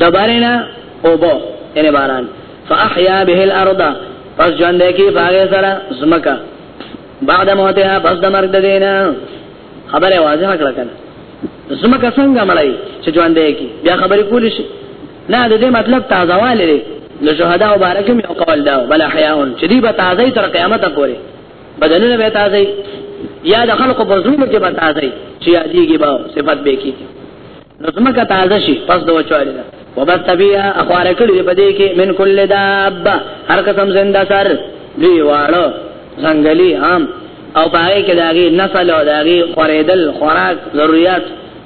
دبرنا او بو ان باران فاحيا به الارض پس ژوند کی فاغه سره زمکا بعد موتها پس د مرګ دینا خبره واضحه کړه کنه زمکا څنګه مړای چې ژوند کی بیا خبرې کولی شي نه د دې مطلب تازه والي دی نو شهدا او بارکه مې قول دا بل احیاون چې دی به تازه تر قیامت پورې بدلونه به تازه یا د خلکو په زړونو کې به تازه چې یادېږي به صفات به کیږي نو زمکه تازه شي پس د وچوالي دا وبس طبيعه اخوار کړي په دې کې من کل داب هر قسم زنده سر دی واړو ځنګلي عام او پای کې داغي نسل او داغي خوریدل خوراک ضرورت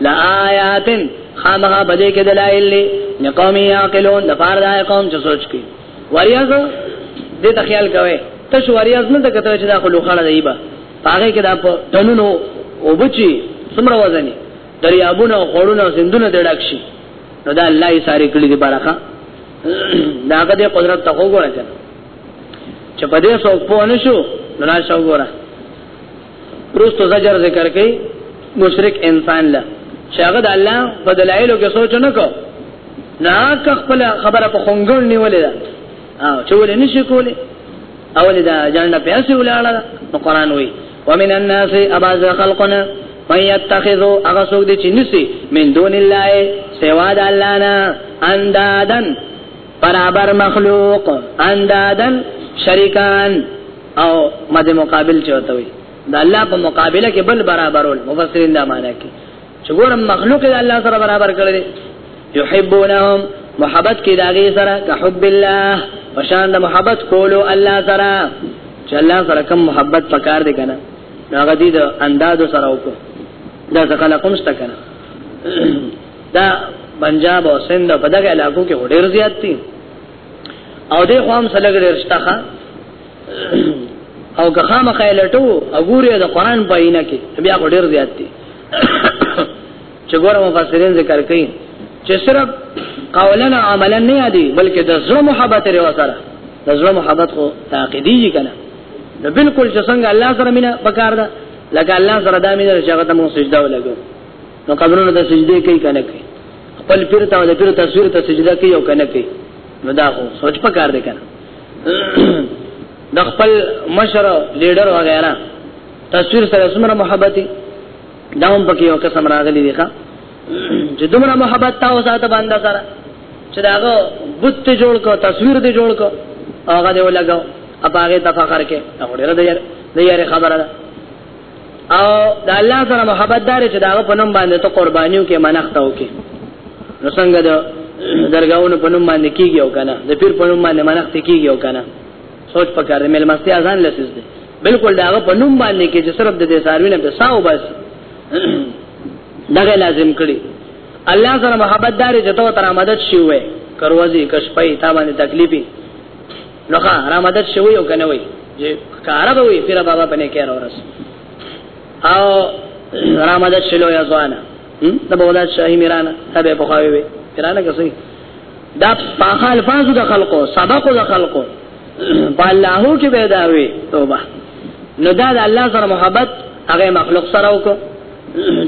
لا آیات خامها بده کې دلایل لې لقوم یعقلون د پاره دا قوم چې سوچ کوي وریاض دې ته خیال کوي ته شو وریاض نه ته کته چې دا خلو خړه دی با هغه کې دا په تنونو او بچي څومره وزن دریابونه او خړونه او سندونه دړک شي نو دا الله یې ساري کړی دی برخه دا هغه دې قدرت ته وګورئ چې په دې څوک پوه نشو نو راشه وګورئ رستو زجر ذکر کوي مشرک انسان له شاغه د الله په دلایلو کې سوچ نه کو نه که خپل خبره په خونګړ نیولې ده او چې ولې نشي کولې او دا جنډه پیاسې ولاړه نو قران وایي ومن الناس اباز خلقنا من يتخذ اغسوک دي چې نسی من دون الله سوا د الله نه اندادن برابر مخلوق اندادن شریکان او مد مقابل چوته وي د الله په مقابله کې بل برابرول مفسرین دا معنی کوي چې ګورم مخلوق د الله سره برابر کړل یحبونهم محبت کې داږي سره که حب الله پشان د محبت کولو الله سره چې الله سره کوم محبت پکار دی کنه هغه دې د انداز سره وکړه دا ځکه لکم شته کنه دا پنجاب او سند په دغه علاقو کې ډېر زیات دي او دې قوم سره ډېر شتاخه او که خامه خیلټو او ګوره د قران په عینه کې بیا ډېر زیات دي چې ګوره مفسرین ذکر کوي چې صرف قولا عملا نه یادي بلکې د زړه محبت لري وسره د زړه محبت خو تعقیدی کنه نو بالکل چې څنګه الله سره مینا پکار ده لکه الله سره دا مینا چې هغه ته مو سجده ولګو نو قبرونو ته سجده کوي کنه کوي خپل پیر ته د پیر تصویر ته سجده کوي او کنه کوي نو دا خو سوچ په کار دی کنه د خپل مشر لیډر وغیرہ تصویر سره څومره محبت دی دا هم پکې یو قسم راغلی دی ښا چې دومره محبت تا او ساته باندې سره چې داغه بت جوړ کو تصویر دې جوړ کو هغه دې ولګاو اپاغه تفاخر کې هغه ډېر دې یاره خبره ده او د الله سره محبت دار چې داغه په نوم باندې ته قربانيو کې منښته وکي نو څنګه د درگاہونو په نوم باندې کیږي او کنه د پیر په نوم باندې منښته کیږي او کنه سوچ پکاره مل مستي اذان لسیز دي بالکل داغه په نوم باندې کې چې صرف د دې ساروی نه بساو بس دغه لازم کړي الله سره محبت دار چې ته تر مدد شي وې کروزي کشپي تا باندې تکلیفي نو ښا را مدد شوی او کنه وی کار به وی پیر بابا پنه کېر اورس او را مدد شلو یا ځوان د بولا شاهی میران تبه بخاوی وی پیرانه کسي دا پاخه الفاظ د خلقو سبق د خلقو په الله کې پیدا وی توبه نو دا د الله سره محبت هغه مخلوق سره وکړو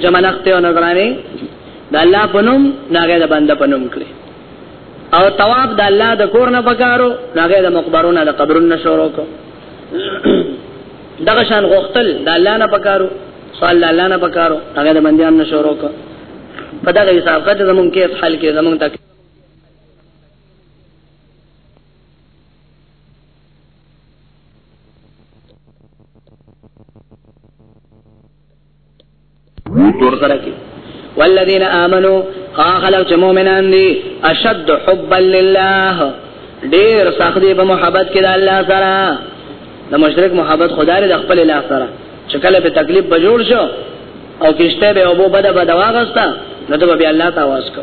جمعنخته او نظرانی د الله پنوم ناګه د بنده پنوم کړی او تواب د الله د کور نه پکارو هغه د مقبرونو د قبرونو نه شروع کو دغه شان غختل د الله نه پکارو سوال د الله نه پکارو هغه د بنديان نه شروع کو په دغه حساب کته زمون کې حل کې زمون تک ټول سره کې والذین آمنو خلق چې مؤمنان دي اشد حبا لله ډیر سخت دی په محبت کې د الله سره د مشرک محبت خدای د خپل الله سره چې کله په تکلیف بجوړ شو او کشته به ابو بده بده واغستا نو ته به الله تعالی واس کو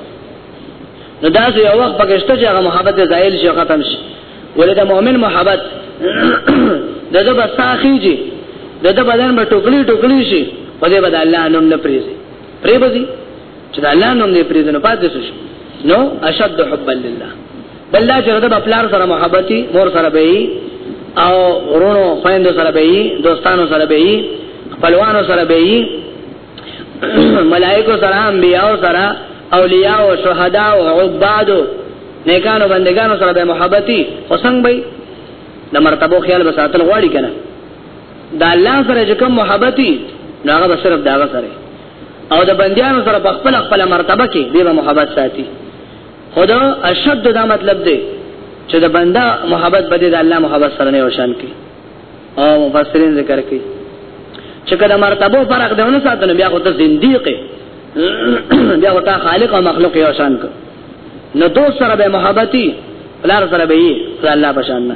نو دا یو وخت پکشته چې هغه محبت زایل شي ختم شي ولې د مؤمن محبت دغه بساخیږي دغه بدن په ټوکلي ټوکلي شي په دې بدل الله نوم نه پریږي پریږي چې د الله نوم دې پریږي نو پاتې شي نو اشد حب لله بل دا چې د خپلار سره محبتي مور سره به او ورونو خويندو سره به دوستانو سره به خپلوانو سره به ملائکو سره انبیاء سره اولیاء او شهدا او عبادو نیکانو بندگانو سره به محبتي خو څنګه به د مرتبه خیال به ساتل غواړي کنه د الله سره چې کوم محبتي هغه به صرف داغه سره او د بندیانو سره په خپل خپل مرتبه کې دیو محبت ساتي خدا اشد دا مطلب دی چې د بندا محبت بده د الله محبت سره نه وشان کی او مفسرین ذکر کوي چې کله مرتبه فرق دی نو ساتنه بیا خو ته زنديقه بیا خو ته خالق او مخلوق یو شان کوي نو دوست سره به محبتي پلار سره به یې صلی الله بشان نه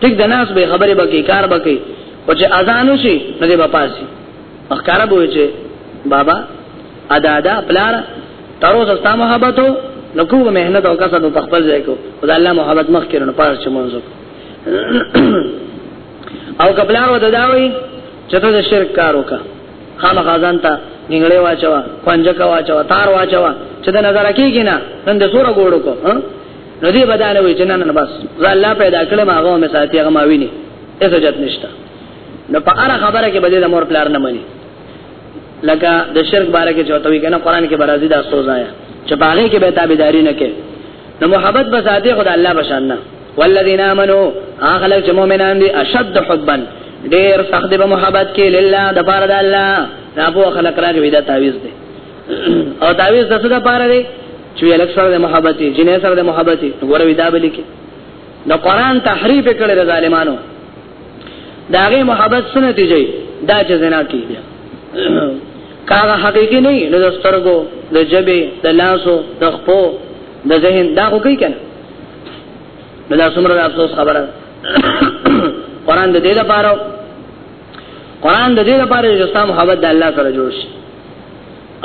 ټیک د ناس به خبره به کوي کار به کوي او چې اذان وشي نو دې بپاسي اخکار به چې بابا ادا ادا پلار تر اوسه ستا محبتو نو کوه مهنت او کسب په خپل ځای کو خدای الله محبت مخ کړي نو پاره چې مونږ او کپلار وداوي چې ته شرک کار وکړه خامخا ځان ته نیغړې واچوه پنځکه واچوه تار واچوه چې د نظر کېږي نه نن د سوره ګوړو کو نو دې بدانه وي چې نن نه بس زه الله پیدا کړم هغه مې ساتي هغه ما ویني هیڅ جات نشته نو په اړه خبره کې بدې د مور پلار نه مني لکه د شرک باره کې چوتوي کنه قران کې برازي دا سوزایا چې باغې کې به تابعداري نه کوي نو محبت به ذاتي خدای الله بشان نه والذین آمنو اخلق چې مؤمنان دي اشد حبا ډیر سخت به محبت کې لله د پاره د الله دا په خلق راغوي دا تعویز دی او تعویز د څه د پاره دی چې الک سره د محبت دي جنې سره د محبت دي ګوره ودا بلی کې د قران تحریف کړي د ظالمانو داغه محبت سنت دی دا چې زنا کی بیا کاغه حقیقی نه نو د سترګو د جبه د لاسو د خپو د ذهن دا خو کوي کنه نو دا څومره افسوس خبره قران د دې لپاره قران د دې لپاره چې ستاسو محبت د الله سره جوړ شي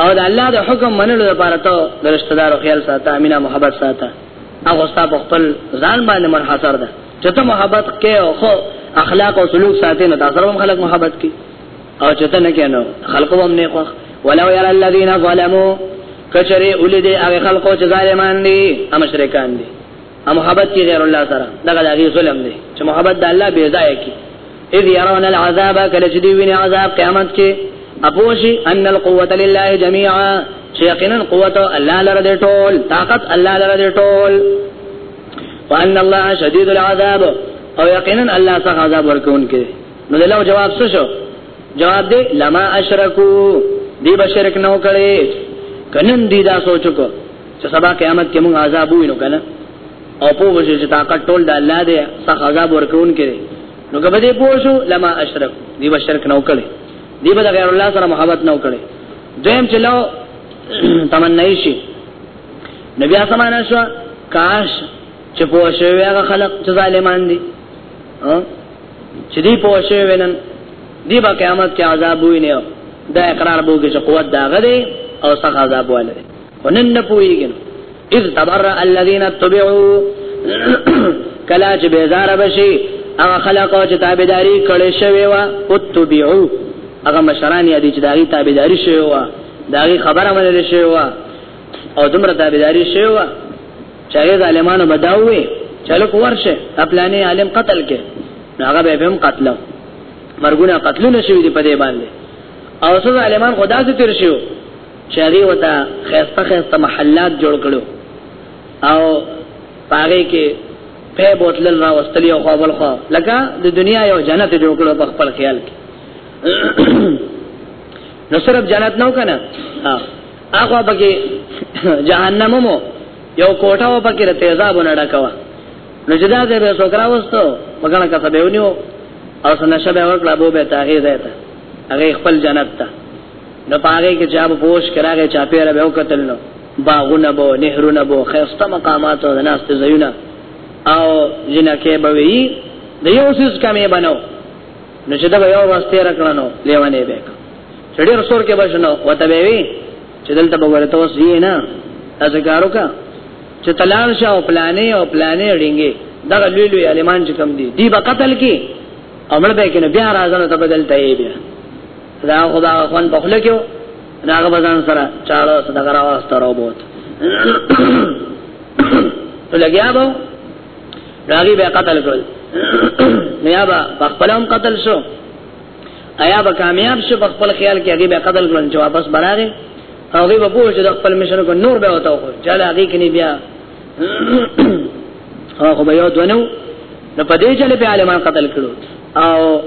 او د الله د حکم منلو لپاره ته د رشتہ دارو خیال ساته امینا محبت ساته هغه ستاسو خپل ځان باندې منحصر ده چې ته محبت کې او خو اخلاق او سلوک ساتي نو تاسو هم خلک محبت کی او چې ته نه کینو خلکو هم نه خوښ ولو ير الذين ظلموا کچره اولید هغه خلکو چې ظالمان دي او مشرکان دي او محبت کی غیر الله سره دغه دغه ظلم دي چې محبت د الله بے ځای کی اذ يرون العذاب کله چې دی ویني عذاب قیامت کې اپوشي ان القوه لله جميعا چې یقینا قوت الله لره دی ټول طاقت الله لره دی ټول وان الله شدید العذاب او یقینا الله څخه عذاب ورکوونکی نو دلو جواب څه شو جواب دی لما اشرکو دی بشرک نو کړي کنن دی دا سوچو کو چې سبا قیامت کې موږ عذاب وینو کنه او په وجه چې طاقت ټول د الله دی څخه عذاب ورکوونکی نو کبه دې پوښو لما اشرک دی بشرک نو کړي دی به غیر الله سره محبت نو کړي دیم چې لو تمنای شي نبی اسمانه شو کاش چې په شوی هغه خلق چې ظالمان دي چې دی په شوی ونن دی په قیامت کې عذاب وي نه دا اقرار بو کې چې قوت دا غدي او څخه عذاب والي ونن نه پويږي اذ تبرأ الذين اتبعوا کلا چې بیزار بشي هغه خلق او چې تابعداري کړي شوی وا اتبعوا هغه مشران یادی چې داغي تابعداري شوی وا داغي خبره منل شوی وا او دمر تابعداري شوی و چاغه ظالمانو بداوي چلو ورشه خپلانه عالم قتل کې هغه به هم قتل مرګونه قتلونه شوی دی په دې باندې او څو ظالمان خدا ته تیر شو چاغي وتا خيسته خيسته محلات جوړ کړو او پاره کې په بوتل را واستلی او خپل خو لکه د دنیا یو جنت جوړ کړو په خپل خیال کې نو صرف جنت نو کنه ها هغه پکې جهنم مو یو کوټه و پکې د تیزابونه ډکوا نو چې دا دې به سوکرا وستو مګنه کته به ونیو او څنګه شبه ورکړه بو به تاغي ده ته هغه خپل جنت ته نو پاره کې جواب پوش کراغه چا پیره به وکتل نو باغونه بو نهرونه بو خیرسته مقامات او ناس ته زیونه او جنکه به وی د یو سیس کمې بنو نو چې دا یو واسطه رکړنو لیوانې به چې ډېر سور کې بشنو وته به وي چې دلته به ورته اوس یې نه اذکارو کا چې تلان شه او پلانې او پلانې ډینګي دا لوی لوی المان چې کم دي دی به قتل کې امر به کې نه بیا راځنه ته بدلته یې بیا دا خدا خوان په خله کې راغ بزان سره چاړو صدقه راوسته راو بوت لګیا به راغي به قتل کول نه یا به خپلهم قتل شو آیا به کامیاب شي په خپل خیال کې هغه به قتل کړي چې واپس براغي هغه به پوه شي د خپل مشر کو نور به وته خو چاله هغه کې نه بیا هغه به یو دونو نو په دې چلې په عالمان قتل کړو او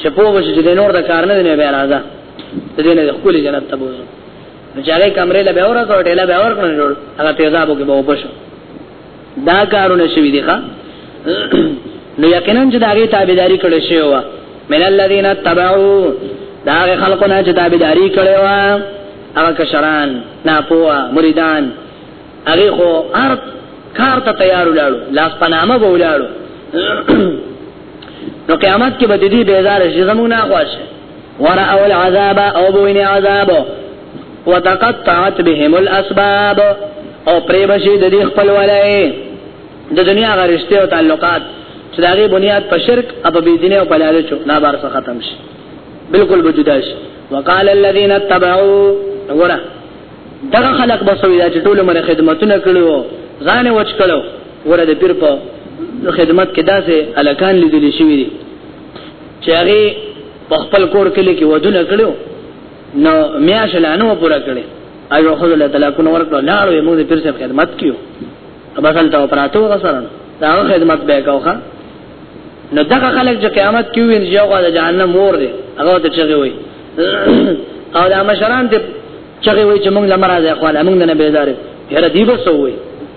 چې په وجه چې نور د کار نه دی بیا راځه د دې نه خپل جنت ته بوزو نو چې هغه کمرې له به اورا کوټه له به اور کړو هغه تیزابو کې به وبشو دا کارونه شوی دی ښا نو یقینا چې دا غي تابعداري کړې شوی و من الذين تبعوا دا غي خلقونه چې تابعداري کړې و هغه کشران ناپوه مریدان هغه خو هر کار ته تیار ولاړو لاس پنامه به ولاړو نو قیامت کې به دې بیزار شي زمونږه خواشه ورأوا العذاب او بوین عذاب وتقطعت بهم الاسباب او پرې بشي د دې خپل ولای د دنیا غرشته او تعلقات چې داغه بنیاد په شرک او په بيدینه او په لالچ نه بار څخه ختم شي بالکل بجدا شي وقال الذين اتبعوا غره دغه خلق بسوي چې ټول مر خدمتونه کړو ځان وچ کړو ور د پیر په خدمت کې داسې الکان لیدل شوی دي چې هغه په خپل کور کلی کې ودونه کړو نو میاش لا نو پورا کړي ایو خو له تعالی کو نور کړو لاړو موږ پیر څه خدمت کیو ابسل ته پراتو غسرن دا خدمت به کاوخه نو دغه خلک چې قیامت کې وین یو غوا د جهنم مور دی هغه ته چغي وي او دا مشران ته چغي وي چې موږ لمر راځي خو موږ نه بیزار یره دی بسوي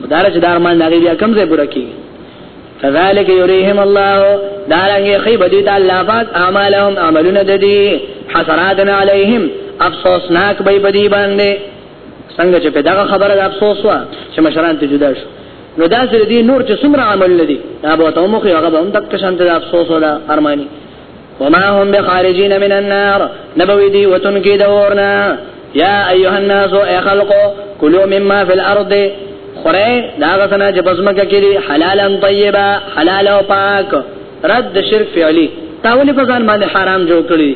مدار چې دار مان دغه بیا کم ځای پوره کی فذلک یریهم الله دارنګ خیب دی د الله پاک اعمالهم عملونه د دې حسرات علیهم افسوسناک به بدی باندې څنګه چې په دغه خبره د افسوس وا چې مشران ته جدا شو نو دا سره دی نور چې څومره عمل لدی دا به ته مخ یو هغه به هم تک شانته د افسوس ولا ارمانی وما هم بخارجين من النار نبوي دي وتن کې دورنا یا ایها الناس ای خلقو کلوا مما فی الارض خره دا غسنه چې بزمکه کړي حلالا طیبا حلال او پاک رد شرک فعلی تاولی په ځان باندې حرام جوړ کړی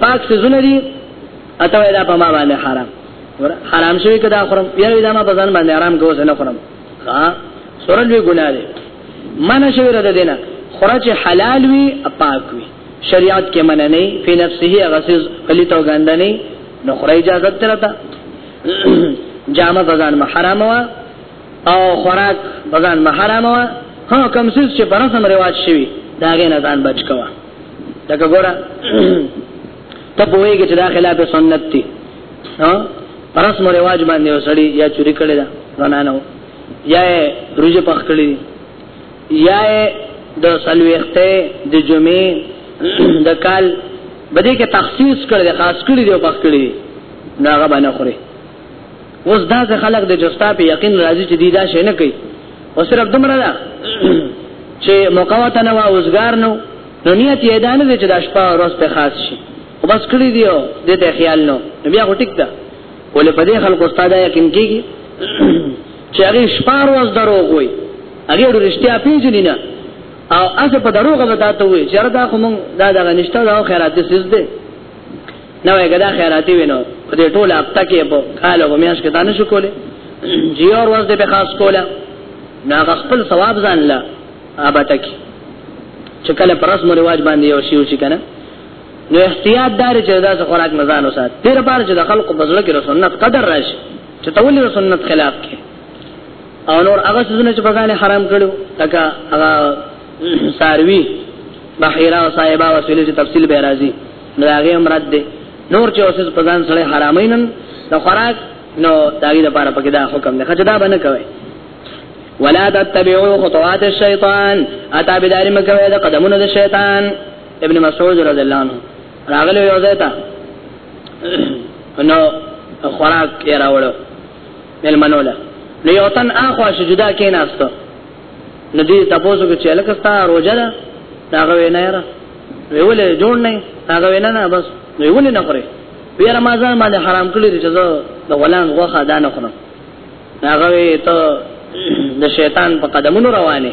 پاک څه زونه دي اته دا په ما باندې حرام حرام شوی کدا خورم یوه دا ما په ځان باندې حرام کوس نه خورم ها سره لوی ګناه ده منه شوی رد دینه خراج حلال وی پاک وی شریعت کې منه نه په نفسه غسیز خلی تو غند نه نو خره اجازه ترته جامه بزان محرم وا او خوراک بزان محرم وا ها کوم څه چې پر رسم رواج شوی دا غي نه ځان بچ کوا دا ګوره ته پوهیږي چې دا خلاف سنت دی ها پرس مو رواج باندې وسړي یا چوری کړی دا زنانو یا روزه پخ کړی یا د سلوخته د جمعې د کال بده کې تخصیص کړی خاص کړی دی او پخ کړی نه هغه باندې خوري اوس دا ځکه خلک د جستا په یقین راځي چې دی دا شي نه کوي او صرف دومره ده چې مقاوته نه و اوسګار نو نو نیت یې دا نه چې د شپه ورځ ته خاص شي خو بس کړی دی او دې ته خیال نو بیا هټیک ده ولې په دې خلکو ستاده یقین کیږي چې هغه شپار واز درو وي هغه ډېر رښتیا پیژني نه او اسه په دروغه وتاته وي چې دا خو مونږ دا دا نشته دا خیرات دې سز دې نو هغه دا خیرات وینو په دې ټوله اپتا کې په کال او میاش کې دانه شو کوله جیور واز دې په خاص کوله نا خپل ثواب ځان لا ابتکی چې کله پرس مو رواج باندې یو شیو چې کنه نو احتیاط دار چې دا څه خوراک نه ځان وسات تیر بار چې د خلکو په ځړه کې سنت قدر راشي چې تول سنت خلاف کې او نور هغه څه چې په ځان حرام کړو لکه هغه ساروی بحیرا او صاحبہ او سویل چې تفصیل به راځي نو هغه امراد دي نور چې اوسه په ځان سره حرامینن د خوراک نو داګه لپاره پکې دا حکم نه خجدا باندې کوي ولا تتبعوا خطوات الشیطان اتا بداری مکوې د قدمونو د شیطان ابن مسعود رضی الله عنه راغله یو ځای ته نو خوراک یې راوړو مل منوله نو یو تن اخوا سجدا کې ناستو نو دې تاسو کې چې لکه ستا روزه ده هغه وینا یاره ویولې جوړ نه هغه وینا نه بس ویولې نه خوري بیا رمضان باندې حرام کړی چې زه د ولان غوخه دا نه خورم هغه ته د شیطان په قدمونو روانه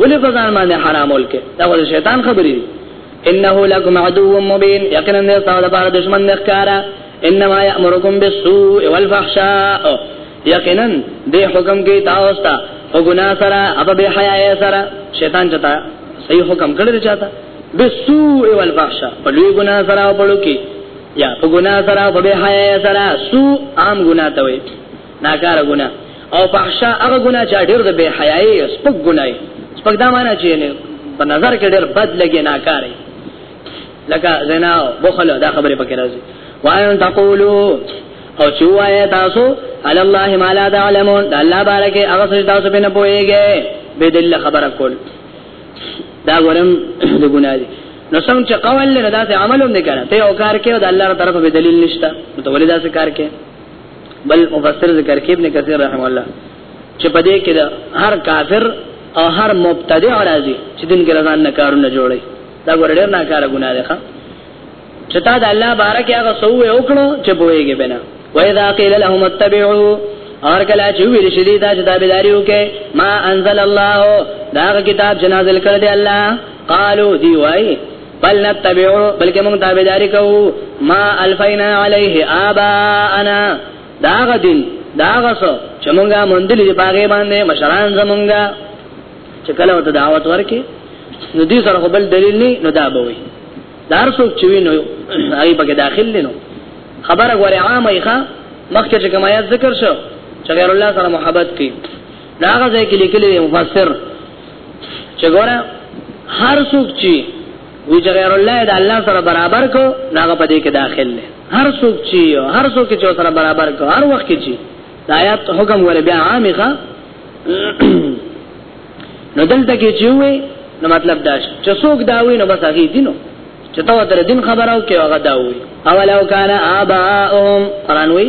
ولې په ځان باندې حرام ولکه دا ول شیطان خبرې دي انه لکم عدو مبین یقینا دې تاسو لپاره دشمن نه ښکارا انما یامرکم بالسوء والفحشاء یقینا دې حکم کې تاسو ته او ګنا سره اب به حیا سره شیطان چتا صحیح حکم کړی چاته بالسوء والفحشاء په لوی ګنا سره او په لوکي یا په ګنا سره په به حیا سره سوء عام ګنا ته وي ناکاره ګنا او فحشا هغه ګناه چې ډېر د بے حیايي او سپک ګناه سپک دا معنی چې نه په نظر کې ډېر بد لګي ناکاري لکه زنا او بخل دا خبره پکې راځي وایو تقولو او چې وایې تاسو علی الله ما لا تعلمون د الله بارکه هغه څه تاسو به نه پوهیږئ به دل خبره کول دا ورم د ګناه دي نو څنګه چې قول له داسې عملوم نه کړه ته او کار کې او د الله تر طرفه به دلیل نشته نو ته ولې داسې کار کې بل مفسر ذکر کې ابن کثیر رحم الله چې په دې کې دا هر کافر او هر مبتدع راځي چې دین کې رضان نه کارونه جوړي دا ګور ډېر نه کار ګناه ده ښا چې تا د الله بارک هغه سو یو کړو چې بوېږي بنا وإذا قيل لهم اتبعوا اور کلا چې ویل شي دا چې تابعداریو کې ما انزل الله دا کتاب چې نازل کړ دی الله قالو دی وای بل نتبعو بلکې موږ تابعداري کوو ما الفینا علیه آباءنا داغه دین داغه سو چې موږ مندلې دی باغې باندې مشران زمونږه چې کله وته دعوت ورکې نو دې سره بل دلیل نه نو دا بوي دار څوک چې وینو هغه پکې داخل لینو خبره غوړې عامه ښه مخکې چې کومه ذکر شو چې غیر الله سره محبت کوي داغه ځای کې لیکلي مفسر چې ګوره هر څوک چې وی چې غیر الله د الله سره برابر کو ناغه پدې کې داخل دی هر څوک چې هر څوک چې سره برابر کو هر وخت کې چې آیات حکم ور بیا عامه نو دلته کې چې وي نو مطلب دا چې څوک دا وي نو بس هغه دینو چې تا تر دین خبرو کې هغه دا وي اولاو کان اباهم قران وي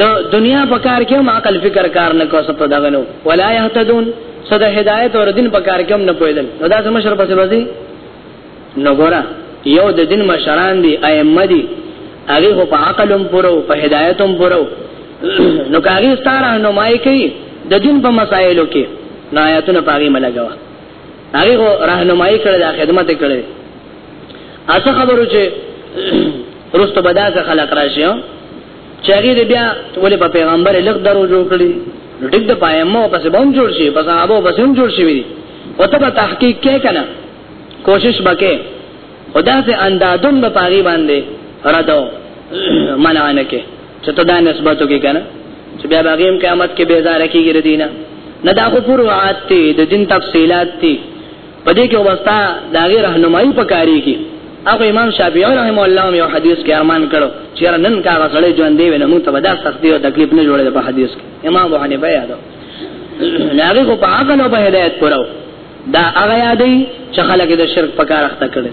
د دنیا په کار کې هم عقل فکر کار نه کوي څه دغه نو ولا يهتدون څه د هدایت او دین په کار کې هم نه پوهیدل نو دا څه مشر پسې وځي نو ګورا یو د دین مشران دي ائمه دي هغه په عقل هم پرو په هدایت هم پرو نو کاری ستاره نو مای کوي د دین په مسایلو کې نایتونه پاغي ملګوا هغه راهنمایي کړل خدمت کړل اته خبرو چې رستو بدازه خلق راشي چې هغه بیا ولې په پیغمبر لږ درو جوړ کړی ډیګ د پایمو پسې بم جوړ شي پس هغه پسې هم جوړ شي وي وته په تحقیق کې کنه کوشش وکې خدا سے اندادون په پاغي باندې ردو منع نه کې چې ته دا نسبت وکې کنه چې بیا باغیم قیامت کې بیزار کیږي ردینا نه دا خو پوروات دي د دین تفصيلات دي په دې کې وبستا د هغې رهنمایي په کارېږي هغه امام شافعي رحمه الله هم یو حدیث کې ارمان کړو چې یاره نن که هغه سړی ژوندی وی نو موږ ته به دا سختي او تکلیف نه جوړېده په حدیث کې امام ابو حنیفه یادو نو هغې خو په عقل او په هدایت پوره دا هغه یادوي چې خلک یې د شرک په کار اخته کړي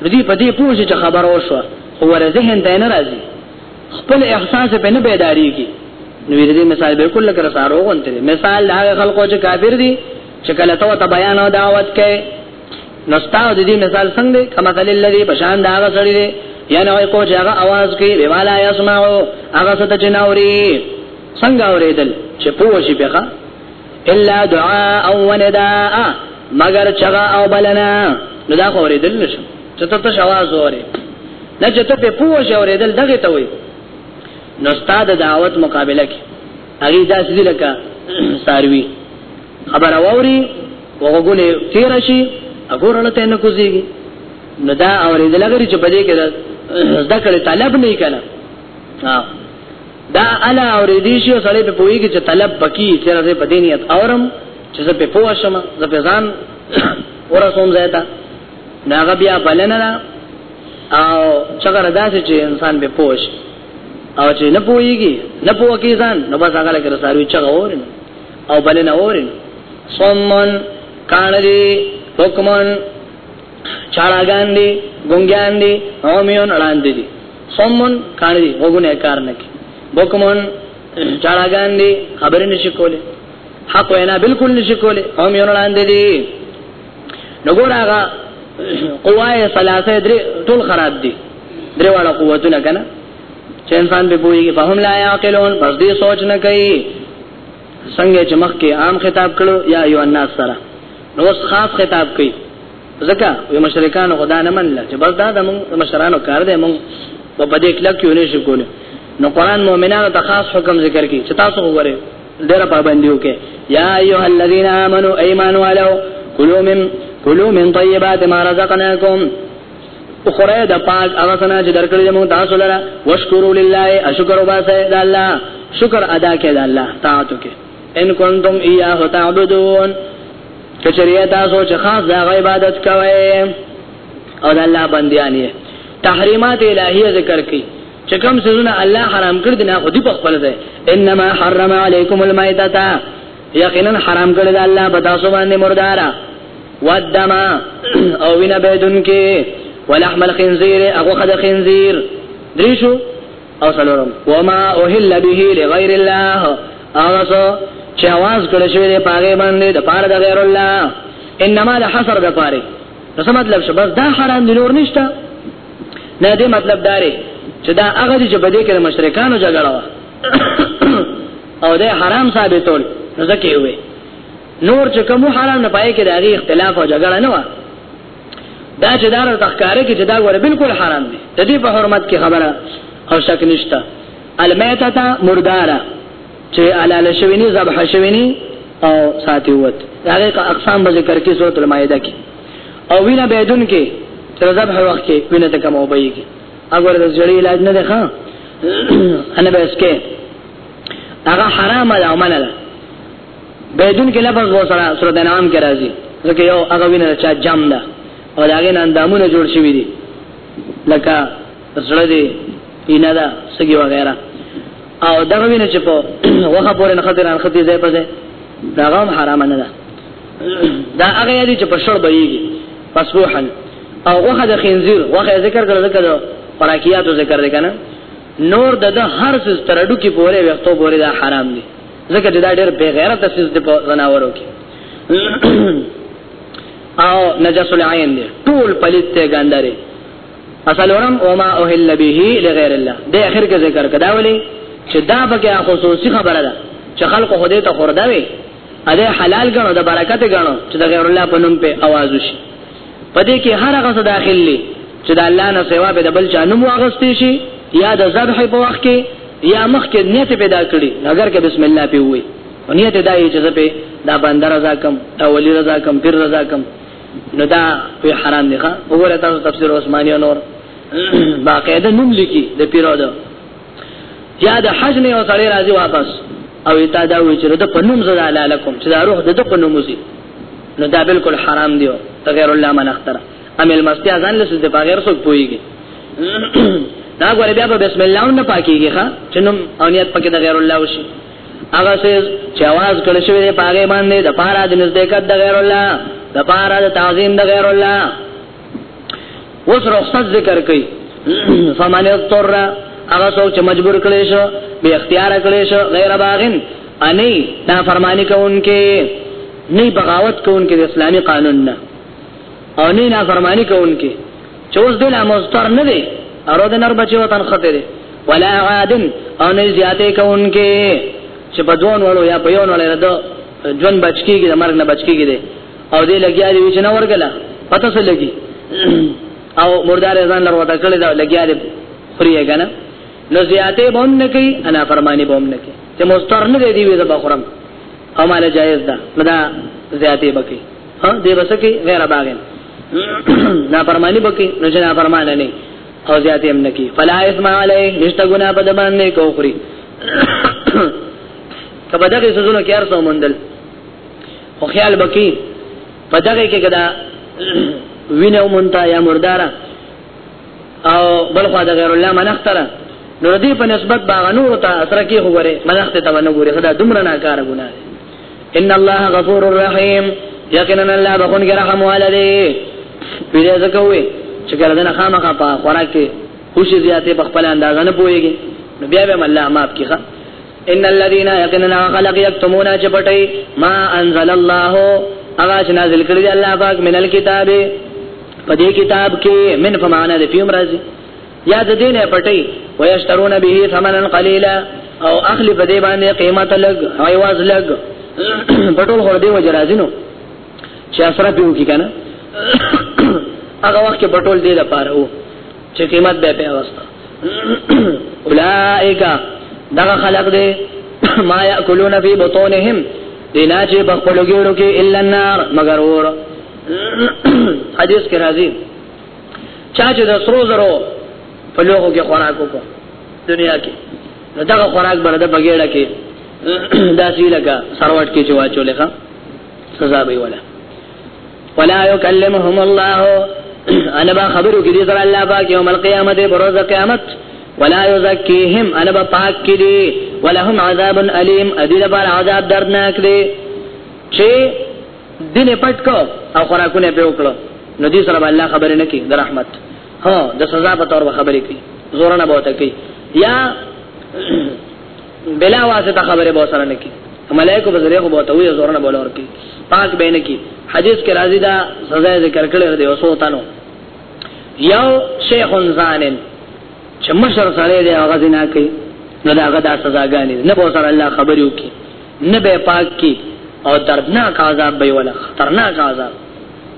نو دی په دې پوه شو چې خبره وشوه خو ور ذهن ته نه راځي خپل احساس په نه بیداریږي نو دې مثال به کله کړه سارو غونته مثال هغه خلکو چې کافر دي چې کله ته ته بیان او دعوت کوي نو ستاسو دې مثال څنګه دی کما تل الذي بشان دا هغه سړی دی یا نه کو چې هغه आवाज کوي ویوالا یسمعو هغه ست چې ناوري څنګه اوریدل چې پوه شي بخا الا دعاء و نداء مگر چغا او بلنا نو دا خو ریدل نشو چې ته تش आवाज وره نه چې ته په پوه شې اوریدل دغه ته وي نو استاد دعوت مقابله کې هغه داسې لکه ساروي خبر اوري وګونه تیر شي وګورل ته نه کوزيږي نو دا اورېدل غري چې بده کې زده کړې طلب نه کړه دا الا اوریدي شي او سړی په پوهیږي چې طلب پکې چې راځي په دینیت اورم چې زه په پوه شم زه په ځان ورسوم زیاته ناغه بیا بلنه نه او څنګه داسې چې انسان به پوه شي او چې نه پوهیږي نه پوه کې ځان نو بس هغه لکه ساروي چې اورین او بلنه اورین صمن کانری حکمن چاړاګان دي ګونګیان دي عمیون وړاندې دي صمون کان دي وګونه کار نه کوي بوکمون چاړاګان دي خبرې نشي کوله حق وینا بالکل نشي کوله عمیون وړاندې دي نګور هغه قوای ثلاثه درې ټول خراب دي درې واړه قوتونه کنه چې انسان به بوئي فهم لا يعقلون پس دې سوچ نه کوي څنګه چې مخکې عام خطاب کړو یا ایو الناس سره نو اوس خاص خطاب کوي ځکه وي مشرکان خدا نه منل چې بس دا د موږ مشرانو کار دی موږ په پدې کله کې ونی شو کوله نو قران مؤمنانو ته خاص حکم ذکر کوي چې تاسو وګورئ ډېر پابندي وکړئ یا ایه الذین آمنو ایمان والو کلوا من کلوا من طیبات ما رزقناکم اخره د پاک هغه سنا چې درکړې موږ تاسو لره وشکرو لله اشکر وباسه د الله شکر ادا کړه د الله طاعت وکړه ان کنتم ایاه تعبدون کچریه تاسو چې خاص د عبادت کوئ او د الله بندیان یې تحریمات الهیه ذکر کړي چې کوم سيزونه الله حرام کړ دي نه خو دې په خپل ځای انما حرم علیکم المیتتا یقینا حرام کړی دی الله په تاسو باندې مردارا والدم او وینا بدون کې ولحم الخنزیر هغه خد خنزیر دریشو او سلورم وما اوهل به لغیر الله هغه څه چې आवाज کړی شوی دی پاګې باندې د پاره د غیر الله انما د حصر د پاره نو څه مطلب شو بس دا حرام دی نور نشته نه دې مطلب داري چې دا هغه چې په دې کې مشرکانو جګړه وا او دا حرام ثابتول ځکه وي نور چې کوم حرام نه پای کې د اختلاف او جګړه نه و دا چې دا راته ښکاره کې چې دا غوړ بالکل حرام دي د دې په حرمت کې خبره او شک نشته المیته تا مرداره چې علال شوینی ذبح شوینی او ساتي وت دا هغه اقسام به ذکر کې سورۃ المائده کې او وینا بدون کې تر ذبح وخت کې وینا ته کوم وبېږي اگر د جړې علاج نه ده ښا انا به اسکه هغه حرام ده او منه ده بيدون کې لفظ وو سره سره د نام کې راځي ځکه یو هغه وینه چې جام ده او دا غي نن دامونه جوړ شوی دي لکه زړه دي پینا ده سګي وغیرہ او دا وینه چې په وخه پورې نه خطر ان خطي ځای په ځای دا غام حرام نه ده دا هغه دي چې په شړ بهيږي فسبوحا او وخه د خنزیر وخه ذکر کړل ذکر خوراکیاتو ذکر دی کنه نور د هر څه تر ډو کې پورې وختو پورې دا حرام دي ځکه چې دا ډېر بے غیرت سیس دی په زناورو کې او نجس العين دی ټول پلیت ته ګندري اصلورم وما اوهل به لغیر الله د اخر کې ذکر کدا ولي چې دا بګه خصوصي خبره ده چې خلق خو دې ته خورده وي اده حلال غنو د برکت غنو چې د غیر الله په نوم په आवाज وشي پدې کې هر هغه څه داخل دي چې د الله نه سوا به د بل چا نوم واغستې شي یا د ذبح په وخت کې یا مخکې نیت پیدا کړي اگر که بسم الله په وي نیت دا یې چې زه په دا باندې رضا کم دا ولی رضا کم پیر رضا کم نو دا په حرام دی ښا وګوره تاسو تفسیر عثماني نور باقاعده نوم لیکي د پیرو ده یا د حج نه یو سړی راځي واپس او تا دا وی چې د پنوم زړه علیکم چې دا روح د د پنوم وزي نو دا بالکل حرام دی ته غیر الله من اختره امل مستی اذان له سجده بغیر څوک پويږي دا غره بیا په بسم الله نه پاکيږي ښا چې نو اونیت پکې د غیر الله وشي هغه څه چې आवाज کړی شوی دی پاګې باندې د پاره د نزدېکت د غیر الله د پاره د تعظیم د غیر الله اوس رخصت ذکر کوي فمن اضطر هغه څوک چې مجبور کړي شو به اختیار کړي شو غیر باغن اني دا فرمانی کوونکې نه بغاوت کوونکې د اسلامي قانون نه او نه نه فرمانی کوونکې چې اوس دل مستر نه دی ارو د نر بچي وطن خطر ولا عادن او نه زیاته کوونکې چې په دوه وړو یا په یو وړو ژوند بچکیږي د مرګ نه بچکیږي او دې لګیا دی چې نه ورګلا پته څه لګي او مردار ځان لر وته کړی دا لګیا دی خوري کنه نو زیاته بوم نه کوي انا فرمانی بوم نه کوي چې مستر نه دی وي زبا خورم او مال جایز ده مدا زیاته بکی ها دې بس کې غیر باغن نا فرمانی بکی نو چې نا فرمان نه او زیاته هم نه کوي فلا اسم علی نشته ګنا په دبان نه کوخري کبه دغه سوزونه کې ارسو مندل خو خیال بکی په دغه کې کدا وینه مونتا یا مردارا او بل خو دا غیر الله منختره نو دې په نسبت باغ نور ته اثر کې خو غره منخت ته ونه ګوري خدا دومره ناکاره ګناه ان الله غفور الرحیم یقینا الله بخون کې رحم والده پیدا زکوي چې کله دنه خامخا په خوراک کې خوشي زیاتې په خپل انداز نه پويږي نو بیا به الله معاف کړي ان الذين يقننا خلق يكتمون جبټي ما انزل الله اغا چې نازل کړی الله پاک من الكتاب په دې کتاب کې من فمانه د پیوم راځي یا د دین پټي ويشترون به ثمنا قليلا او اخلي په دې باندې قیمت لګ عوض لګ پټول خور دی وجه راځي نو چې اسره پیو کی کنه هغه وخت کې پټول دی لپاره وو چې قیمت به په اوسه اولائک دغه خلق دې ما یاکلون فی بطونهم دینا چې په خپل ګیړو کې الا النار مگر اور حدیث کې راځي چا چې د سرو زرو په لوګو کې خوراک وکړ دنیا کې دغه خوراک برده بغیړه کې داسې لکه سروټ کې چې واچولې ښا سزا به ولا ولا يكلمهم الله انا با خبرو کې دي سره الله پاک يوم القيامه دې بروز قیامت ولا يزكيهم انا با پاک کې دي ولهم عذاب اليم ادي لپاره عذاب دردناک دي چې دین پټ کو او خوراکونه په وکړو نو دې سره الله خبرې نه کوي د رحمت ها د سزا په تور خبرې کوي زور نه بوته کوي یا بلا واسطه خبره به سره نه کی ملائکه به زره به ته وي زورنه بوله ورکی پاک به نه کی حدیث کې راځي دا سزا ذکر کړل دی اوسو تانو یو شیخ زانن چې مشر سره دی هغه زنا کوي نو دا هغه د سزاګانې نه به سره الله خبرو کی نه به پاک کی او دردناک عذاب به ولا خطرناک عذاب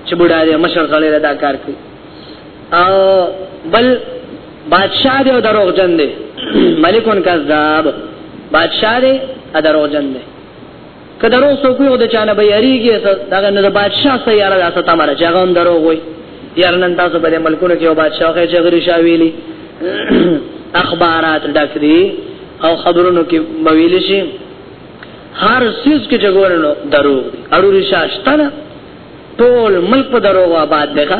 چې بډا دې مشر سره دا کار کوي او بل بادشاہ دی او دروغ جن دی ملکون کذاب بادشاہ دی او دروغ جن دی که دروغ سو کوی او د چانه به یریږي دغه نه د بادشاہ سره یاره داسه تمره چې هغه هم دروغ وای یاره نن تاسو په ملکونو کې او بادشاہ کې چې غری شاویلی اخبارات ډک دي او خبرونو کې مویل شي هر سیس کې جګورنو دروغ دي اړو رشاشتنه ټول ملک په دروغ آباد دی ښا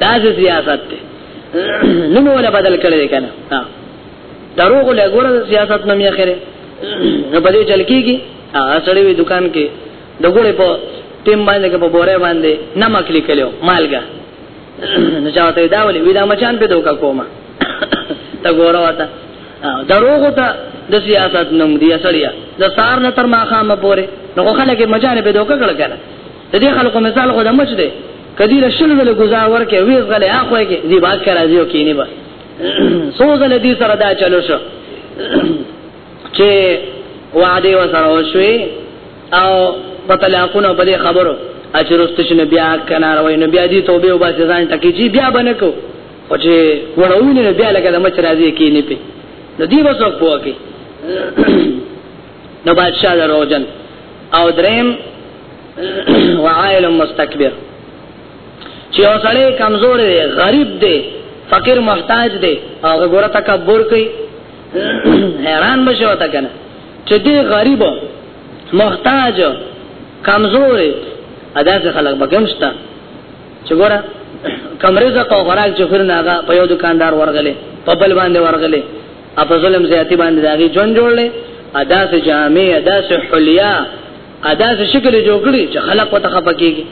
دا چې سیاست دی نوم ولا بدل کړی کنه ها دروغ له ګوره سیاست نوم یې خره نو په دې چل کېږي هغه سړی وی دکان کې د ګوره په تیم باندې په بوره باندې نمک لیکلو مالګه نو چاته دا ولې وی دا مچان په دوکا کومه تا ګوره وتا دروغ ته د سیاست نوم دی اصلیا د سار نه تر ماخامه پورې نو خلک مجانه به دوکه کړ کنه د دې خلکو مثال خو د مچ دی کدی له شل ول گزار ورکه ویز غلې اخو کې دی باک کرا دیو کې نه با سوزل دې سره دا چلو شو چې وعده و سره وشوي او په طلاقونو په دې خبرو اچرست شنو بیا کنه راوي نو بیا دې توبه وباسي ځان ټکی چې بیا بنکو او چې وړوینه نو بیا لکه د مچ راځي کې نه پی نو دی وسو پوکي نو بادشاہ دروجن او دریم وعائل مستكبر چې اوسړې کمزور دی غریب دی فقیر محتاج دی او ګوره تکبر کوي حیران بشو تا کنه چې دی غریب محتاج کمزور ادا څه خلک بګمشتا چې ګوره کم رزق او خوراک چې خور نه هغه په یو دکاندار ورغلې په بل باندې ورغلې اپ ظلم زیاتی باندې داږي جون جوړلې ادا سه جامع ادا سه حلیا ادا سه شکل جوړ کړی چې خلق وته خپکیږي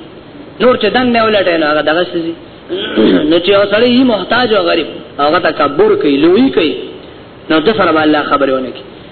نور چې دن نه ولټه نه هغه دغه سي نو چې اوسړی یي محتاج او غریب هغه تکبر کوي لوی کوي نو د سره الله خبرونه کوي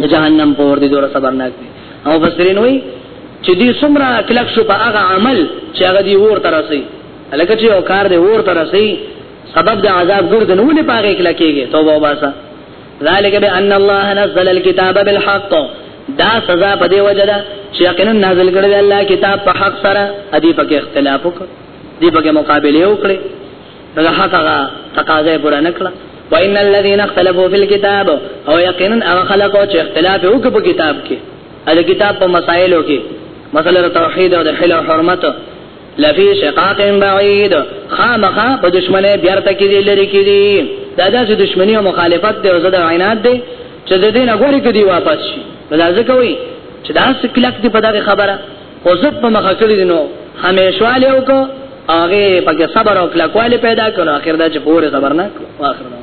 د جهنم په ور دي دور صبرناک دي او بصرین وي چې دې څومره کلک شو په هغه عمل چې هغه دی ور ترسي الکه چې او کار دی ور ترسي سبب د عذاب ګرد نه ولې پاره کله کېږي توبه وباسه ذالک بان الله نزل الكتاب بالحق دا سزا په دی وجه ده چې یقینا نازل کړی الله کتاب په حق سره ادي پکې اختلاف وکړي دی پکې مقابله وکړي نو دا هغه تقاضا پوره نکړه وان الذين اختلفوا في الكتاب او یقینا هغه خلق چې اختلاف وکړ په کتاب کې دا کتاب په مسائلو کې مسله توحید او د حل او حرمت لفي شقاق بعيد خامخا په دشمنه بیارته کې دي لري کې دي دا داسې دشمنی او مخالفت دی او زده عینات دی چې د دین غوړي کې دی واپس شي بل ځکه وي چې دا څه کلک دی په دغه خبره قصد په مخه کړی دی نو همیشواله وکړو هغه پکې صبر او کلکواله پیدا کړو اخر دا چې پوره صبر نه کړو اخر دا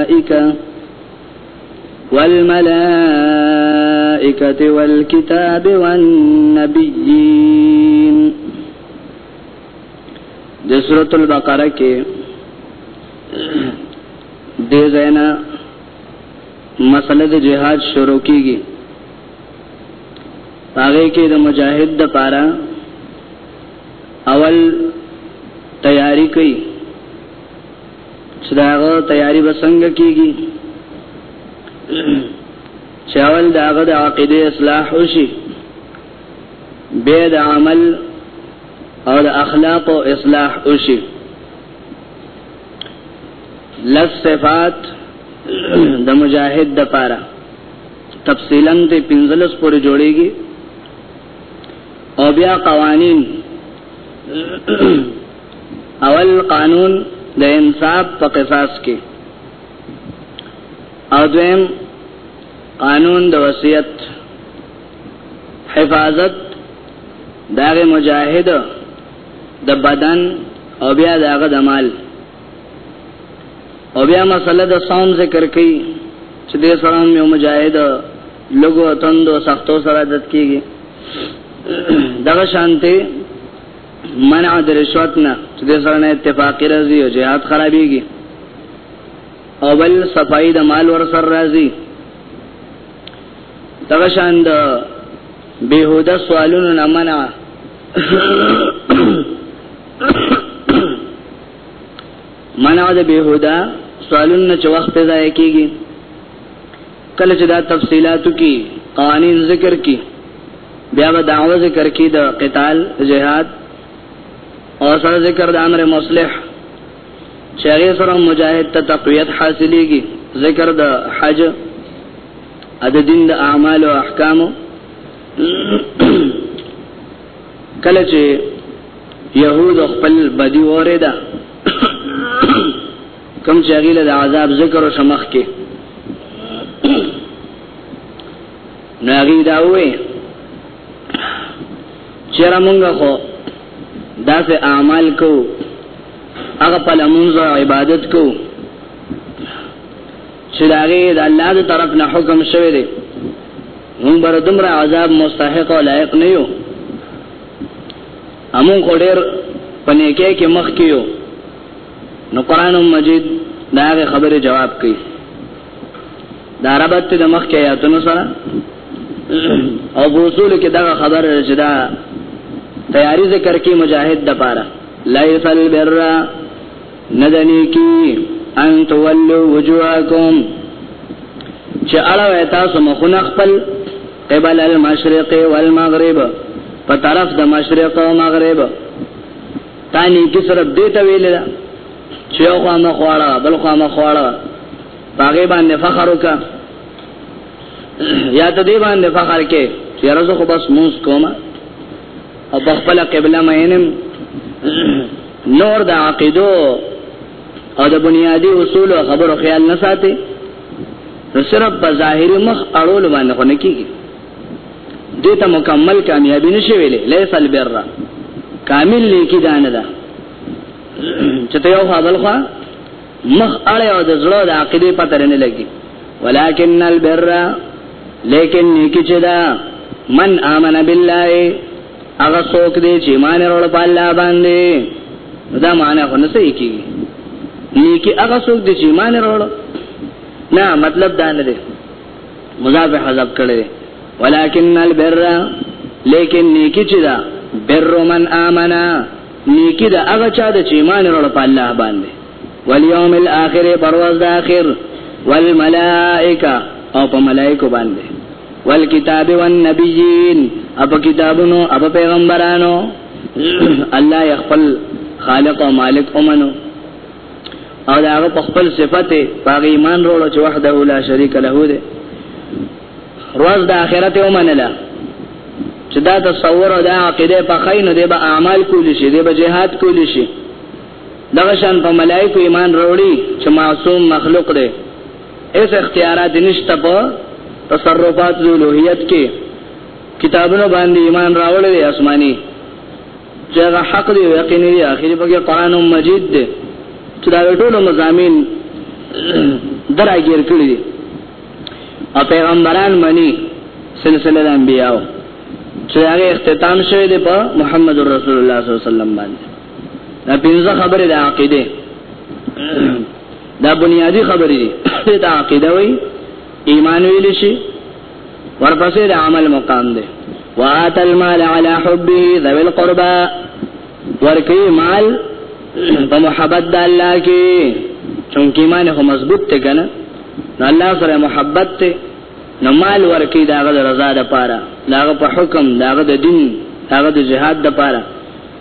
والملائکة والکتاب والنبیین د سورۃ البقره کې د زینا مسله د جهاد شروع کیږي هغه کې د مجاهد د پاره اول تیاری کوي چې داغه تیاری به څنګه کیږي چې اول داغه د عقیده اصلاح وشي به د عمل او د اخلاق او اصلاح وشي لس صفات د مجاهد د پاره تفصیلا د پنځلس پورې جوړیږي او بیا قوانین اول قانون د انصاف په قصاص کې او دویم قانون د وصیت حفاظت داغ مجاهد د بدن او بیا داغ د مال او بیا مسله د صوم ذکر کړي چې د صوم یو مجاهد لګو تندو سختو سره عادت کیږي دغه شانته منع د رشوت نه چې د سره نه اتفاقی راځي او جهاد خرابيږي او بل صفای د مال ور سره راځي دغه شان د بهوده سوالونو نه منع منع د بهوده سوالونو چې وخت ضایع کیږي کله چې دا تفصيلاتو کې قوانين ذکر کی بیا به دعوه ذکر کی د قتال جهاد او سره ذکر د امر مصلح چې هغه سره مجاهد ته تقویت حاصلېږي ذکر د حج د دین د اعمال او احکام کله چې يهود خپل بدی وره ده کوم چې هغه له عذاب ذکر او شمخ کې ناغي دا وې چیر مونږ خو داسې اعمال کو هغه په لمونځ او عبادت کو چې داغه د الله د طرف نه حکم شوی دی مونږ بر دمر عذاب مستحق او لایق نه یو امون خو ډیر پنه کې کې مخ کیو نو قران مجید دا خبره جواب کوي دا ربط د مخ کې آیاتونو سره او وصول کې دا خبره چې دا تیاری ذکر کې مجاهد د پاره لایس البر ندنی کی ان تولوا وجوهکم چې اړه تاسو مخونه خپل قبل المشرق والمغرب په طرف د مشرق او مغرب دا نیکی صرف دیتا ویلی دا چه یو خواه مخوالا بل خواه مخوالا باغی باندې فخر وکا یا ته دی باندې فخر کې چې رزق بس موس کوما او بخبل قبله مینم نور د عقیدو او د بنیادی اصول او خبرو خیال نه ساتي نو صرف په ظاهری مخ اړول باندې خو نه کیږي دته مکمل کامیابی نشي ویلې ليس البر کامل نیکی دانه ده چې ته یو خپل خوا مخ اړه او د زړه د عقیده پته نه لګي ولکن البر لیکن نیکی چې دا من امن بالله هغه څوک دی چې مان وروړ په الله باندې دا معنی خو نه صحیح کیږي نیکی هغه څوک دی چې مان وروړ نه مطلب دا نه دی مضاف حذف کړي ولكن البر لیکن نیکی چې دا بر من امنا نیکی دا هغه چا د چې ایمان وروړ په الله باندې والیوم الاخر پرواز د اخر والملائکه او په ملائکه باندې والکتاب والنبیین اپ کتابونو اپ پیغمبرانو الله یخفل خالق او مالک اومنو او دا هغه په خپل صفت باغ ایمان وروړو چې وحده لا شریک له دی روز د آخرت ومنله چې دا تصور او دا عقیده په خاين دی به اعمال کول شي دی به جهاد کول شي دغه شان په ملائکه ایمان وروړي چې معصوم مخلوق دی اس اختیارات نشته په تصرفات ذو لوهیت کې کتابونو باندې ایمان راوړل دي آسماني چې هغه حق دی یقیني دی اخري پکې قران مجید دی چې دا ټول مزامین دراګیر کړی دي او پیغمبران منی سلسله د انبیاو چې هغه اختتام شوی دی په محمد رسول الله صلی الله علیه وسلم باندې دا پنځه خبره د عقیده دا بنیادی خبرې دي ته عقیده وای ایمان ویل شي ورپسې د عمل مقام دی وات المال على حبه ذوي القربى ورکی مال په محبت د الله کې چونکی ایمان هو مضبوط ته کنه الله سره محبت ته نو مال ورکی داغه رضا ده پاره داغه په حکم داغه د دین داغه د جهاد ده پاره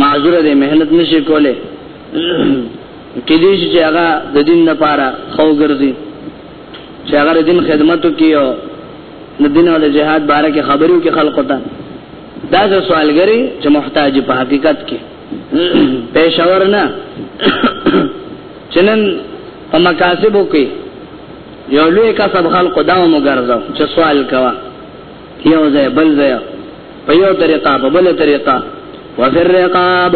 معذور دی مهنت نشي کوله کې دې چې هغه د دین لپاره خو ګرځي چې هغه د دین خدمت کوي او د دین او د جهاد باره کې خبرو کې خلق ته دا ځو سوالګری چې محتاج په حقیقت کې پېښور نه چنن په مکاسبو کې یو لوی کسب خلق داو مګرځاو چې سوال کوا یو ځای بل ځای په یو طریقه په بل طریقه وفر رقاب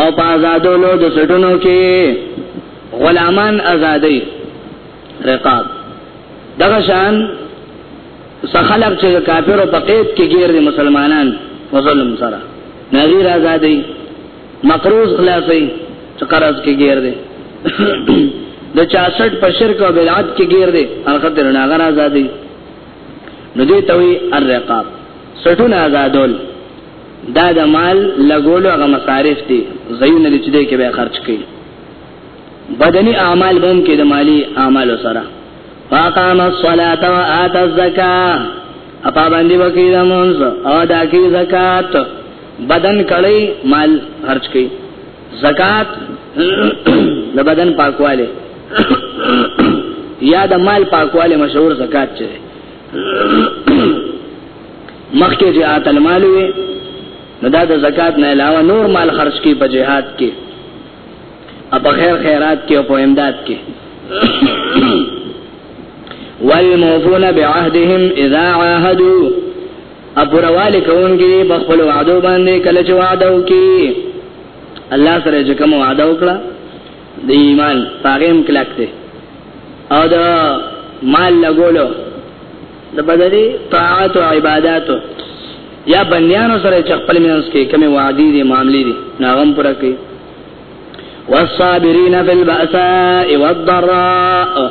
او په آزادولو د سټونو کې غلامان آزادې رقاب دغه شان سخلق چې کافرو په قید کې ګیر دي مسلمانان مظلوم سره نغیر آزادې مقروض خلاصې چې قرض کې ګیر دي د 66 په شرک او بدعت کې ګیر دي هغه تر ناغره آزادې نو دې ته وی الرقاب سټونه آزادول دا د مال لګولو هغه مصارف دي زینه دې چې دې کې به خرج کړي بدني اعمال به هم کې د مالی اعمال سره فاقام الصلاه واتى الزکاه اپا باندې وکي د مونږ او دا کې زکات بدن کړي مال خرج کړي زکات د بدن پاکواله یا د مال پاکواله مشهور زکات چي مخکې چې آتل مال وي نو دا د زکات نه علاوه نور مال خرج کی په جهاد کې اپ خیر خیرات کې او په امداد کې والموفون بعهدهم اذا عاهدوا اپورواله کوونکی په خپل وعده باندې کله چې وعده وکي الله سره چې کوم وعده وکړه د ایمان پاغم کلک دی او دا مال لګولو د بدري طاعات او عبادتو یا بنیانو سره چې خپل مینس کې کومه وعده دي معاملې دي ناغم پر کې والصابرین فی البأساء والضراء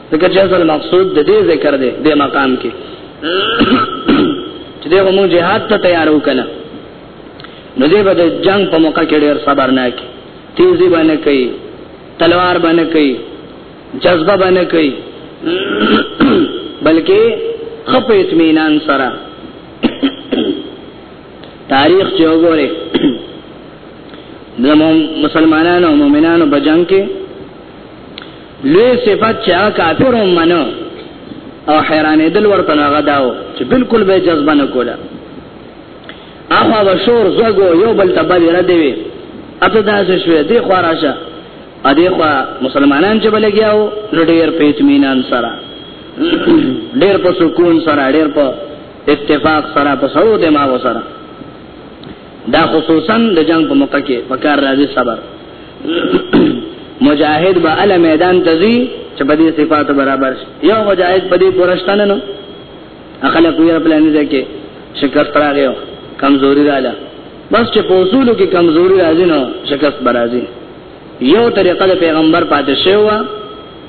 ځکه چې اصل مقصود د دې ذکر دی د مقام کې چې دغه مو جهاد ته تیارو کنه نو دې به د جنگ په موقع کې ډېر صبر نه کی تیزی باندې کوي تلوار باندې کوي جذبه باندې کوي بلکې خپ اطمینان سره تاریخ چې وګوره د مسلمانانو او مؤمنانو په جنگ کې لوی صفت چا کافر منو او حیرانې دل ورته نه غداو چې بالکل به جذبه نه کوله اخو بشور زګو یو بل ته باندې را دی اته دا څه شوې دی خو راشه ا دې خو مسلمانان چې بلګیاو نو ډېر په اطمینان سره ډېر په سکون سره ډېر په اتفاق سره په سعود ما وسره دا خصوصا د جنگ په موقع کې پکار راځي صبر مجاهد به ال میدان تزي چې په دې صفات برابر شي یو مجاهد په دې پرشتنه نو اخله کوی خپل نه ځکه شکست راغیو کمزوري رااله بس چې په اصولو کې کمزوري راځي نو شکست برازي یو طریقه د پیغمبر پاتې شوی و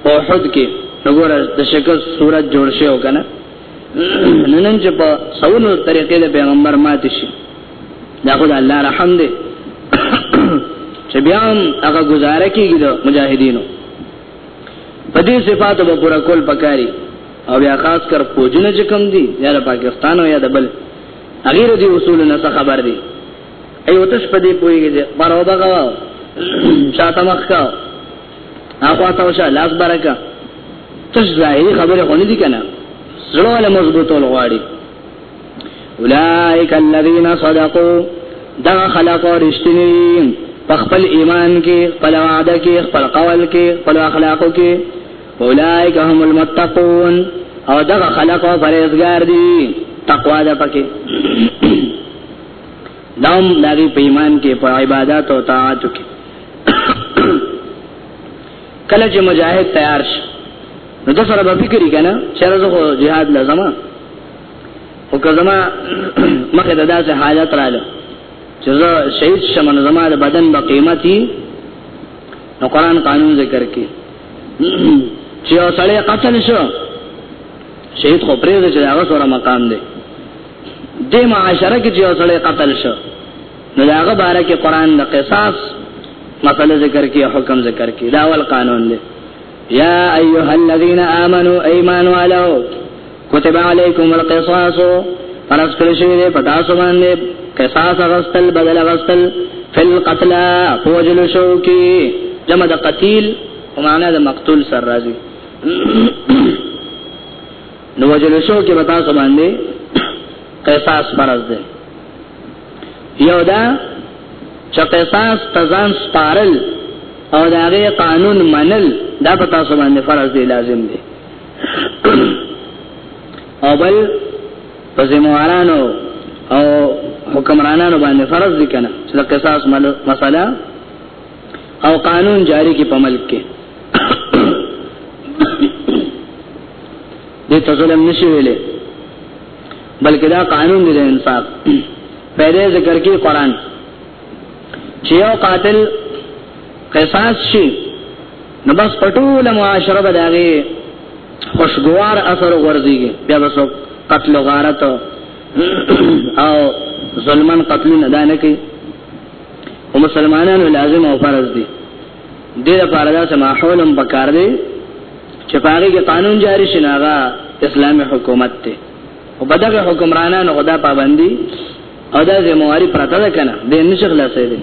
په حد کې وګوره د شکست صورت جوړ شوی کنه نن چې په سونو طریقې د پیغمبر مات شي دا خو د الله رحم دی چې بیا هغه گزاره کیږي د مجاهدینو په دې صفاتو به پورا کول پکاري او بیا خاص کر فوجونه چې کم دي یا د پاکستان او یا د بل غیر دي اصول نه څه خبر دي ایو تاسو په دې پوهیږئ بارو بغاو شاته مخکاو اخوا تاسو شه لاس برکا تش ظاهری خبره خو نه دي کنه زړه له مضبوطول غواړي اولائک الذین صدقوا دا خلق رشتنی په خپل ایمان کې خپل وعده کې خپل قول کې خپل اخلاقو کې اولائک هم المتقون او دا خلق پرهیزګار دي تقوا ده پکې دام داغي په ایمان کې په عبادت او طاعت کې کله چې مجاهد تیار شي نو د سره به فکر کنه چې راځو جهاد لازمه او که زما مخه د داسې حالت رااله چې زه شهید شم نو زما د بدن به قیمتي نو قران قانون ذکر کې چې اوسړې قتل شو شهید خو پرېږده چې هغه سره مقام دی د معاشره کې چې اوسړې قتل شو نو هغه باره کې قران د قصاص مسله ذکر کې حکم ذکر کې دا ول قانون دی یا ایها الذین آمنو ایمان والو کتب علیکم القصاص فرض کړی شوی دی په تاسو باندې قصاص غسل بدل غسل فل قتل فوجل شوکی جمع د قتیل ومعنا د مقتول سر راځي نو وجلسو کې بتا سو باندې قصاص فرض دی یو دا چې قصاص تزان سپارل او دا غي قانون منل دا بتا سو باندې فرض دی لازم دی او بل په زموارانو او حکمرانانو باندې فرض دي کنه چې قصاص مسله او قانون جاری کی په ملک کې دې ته ظلم نشي ویلې بلکې دا قانون دی د انصاف پیدا ذکر کې قران چې یو قاتل قصاص شي نو بس پټول معاشره به داغي خوشګوار اثر ورزيږي بیا بس قتل غارت او ظلمن قتل نه دانه کوي او مسلمانانو لازم او فرض دي دې لپاره دا سماحول هم پکار دی چې پاره کې قانون جاری شي ناغه اسلامي حکومت ته او بدغه حکمرانانو خدا پابندي او دا زمواري پرته ده کنه دې نشه خلاصې دي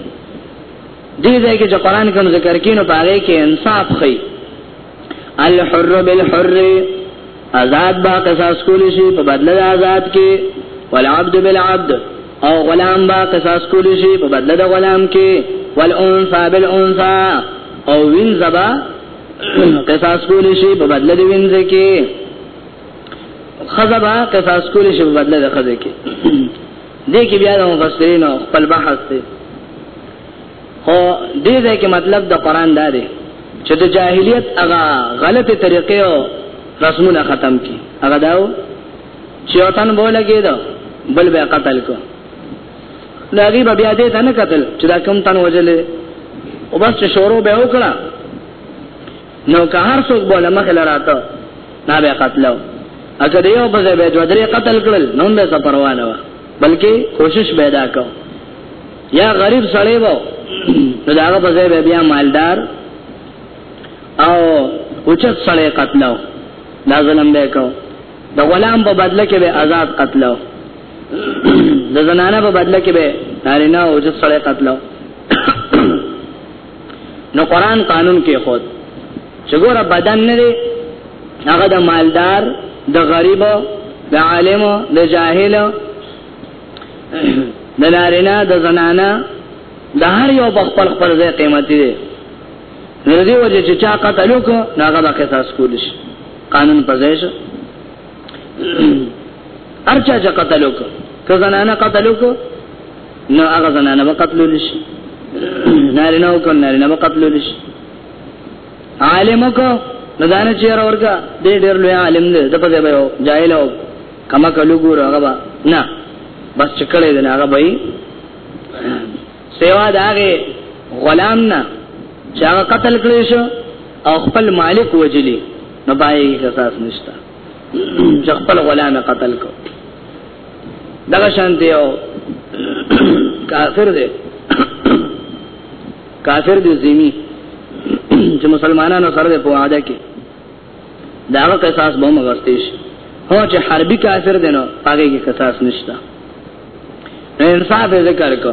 دې ځای کې چې قران کوم ذکر کینو پاره کې انصاف خي الحر بالحر آزاد با قصاص کولی شي په بدل د آزاد کې والعبد بالعبد او غلام با قصاص کولی شي په بدل د غلام کې والانثى بالانثى او وین زبا قصاص کولی شي په بدل د وین کې خزبا قصاص کولی شي په بدل د خزه کې دې کې بیا د مفسرین خپل بحث دی خو دې ځای کې مطلب د قران دا دی چې د جاهلیت هغه غلطه طریقې او رسمونه ختم کی هغه داو چې وطن بوله کېدو بل به قتل کو لاغي بیا دې ته نه قتل چې دا کوم تن وجلې او بس چې شورو به وکړه نو که هر څوک بوله مخ لراته نه به قتلو اګه دې یو بځه به دوه درې قتل کړل نو به څه پروا نه و بلکې کوشش پیدا کوو یا غریب سړی وو نو داغه په ځای بیا مالدار او اوچت سړی قتلو دا ظلم به کو د غلام په بدله کې به آزاد قتلو د زنانه په بدله کې به نارینه او اوچت سړی قتلو نو قران قانون کې خود چې ګوره بدن نه دی هغه د مالدار د غریب د عالم د جاهل د نارینه د زنانه د هر یو په خپل خپل ځای قیمت دی نو دې وجه چې چا قتل وکړ هغه د قصاص کول شي قانون په ځای شو ارچا چې قتل وکړ که زنانه قتل وکړ نو هغه زنانه به قتل شي نارینه وکړ نارینه به قتل شي عالم وکړ نو دانه چیر ورګه دې ډېر لوی عالم دی د په دې به جاهل وکړ کما کلو ګور هغه با نه بس چکړې دې نه هغه به سیوا داغه غلام نه چې هغه قتل کړی شو او خپل مالک وجلی نو پای کې اساس نشته چې خپل غلام قتل کو دغه شان دی او کافر دی کافر دی زمي چې مسلمانانو سره په عاده کې داغه قصاص به مغستیش هو چې حربي کافر دینو هغه کې قصاص نشته انصاف ذکر کو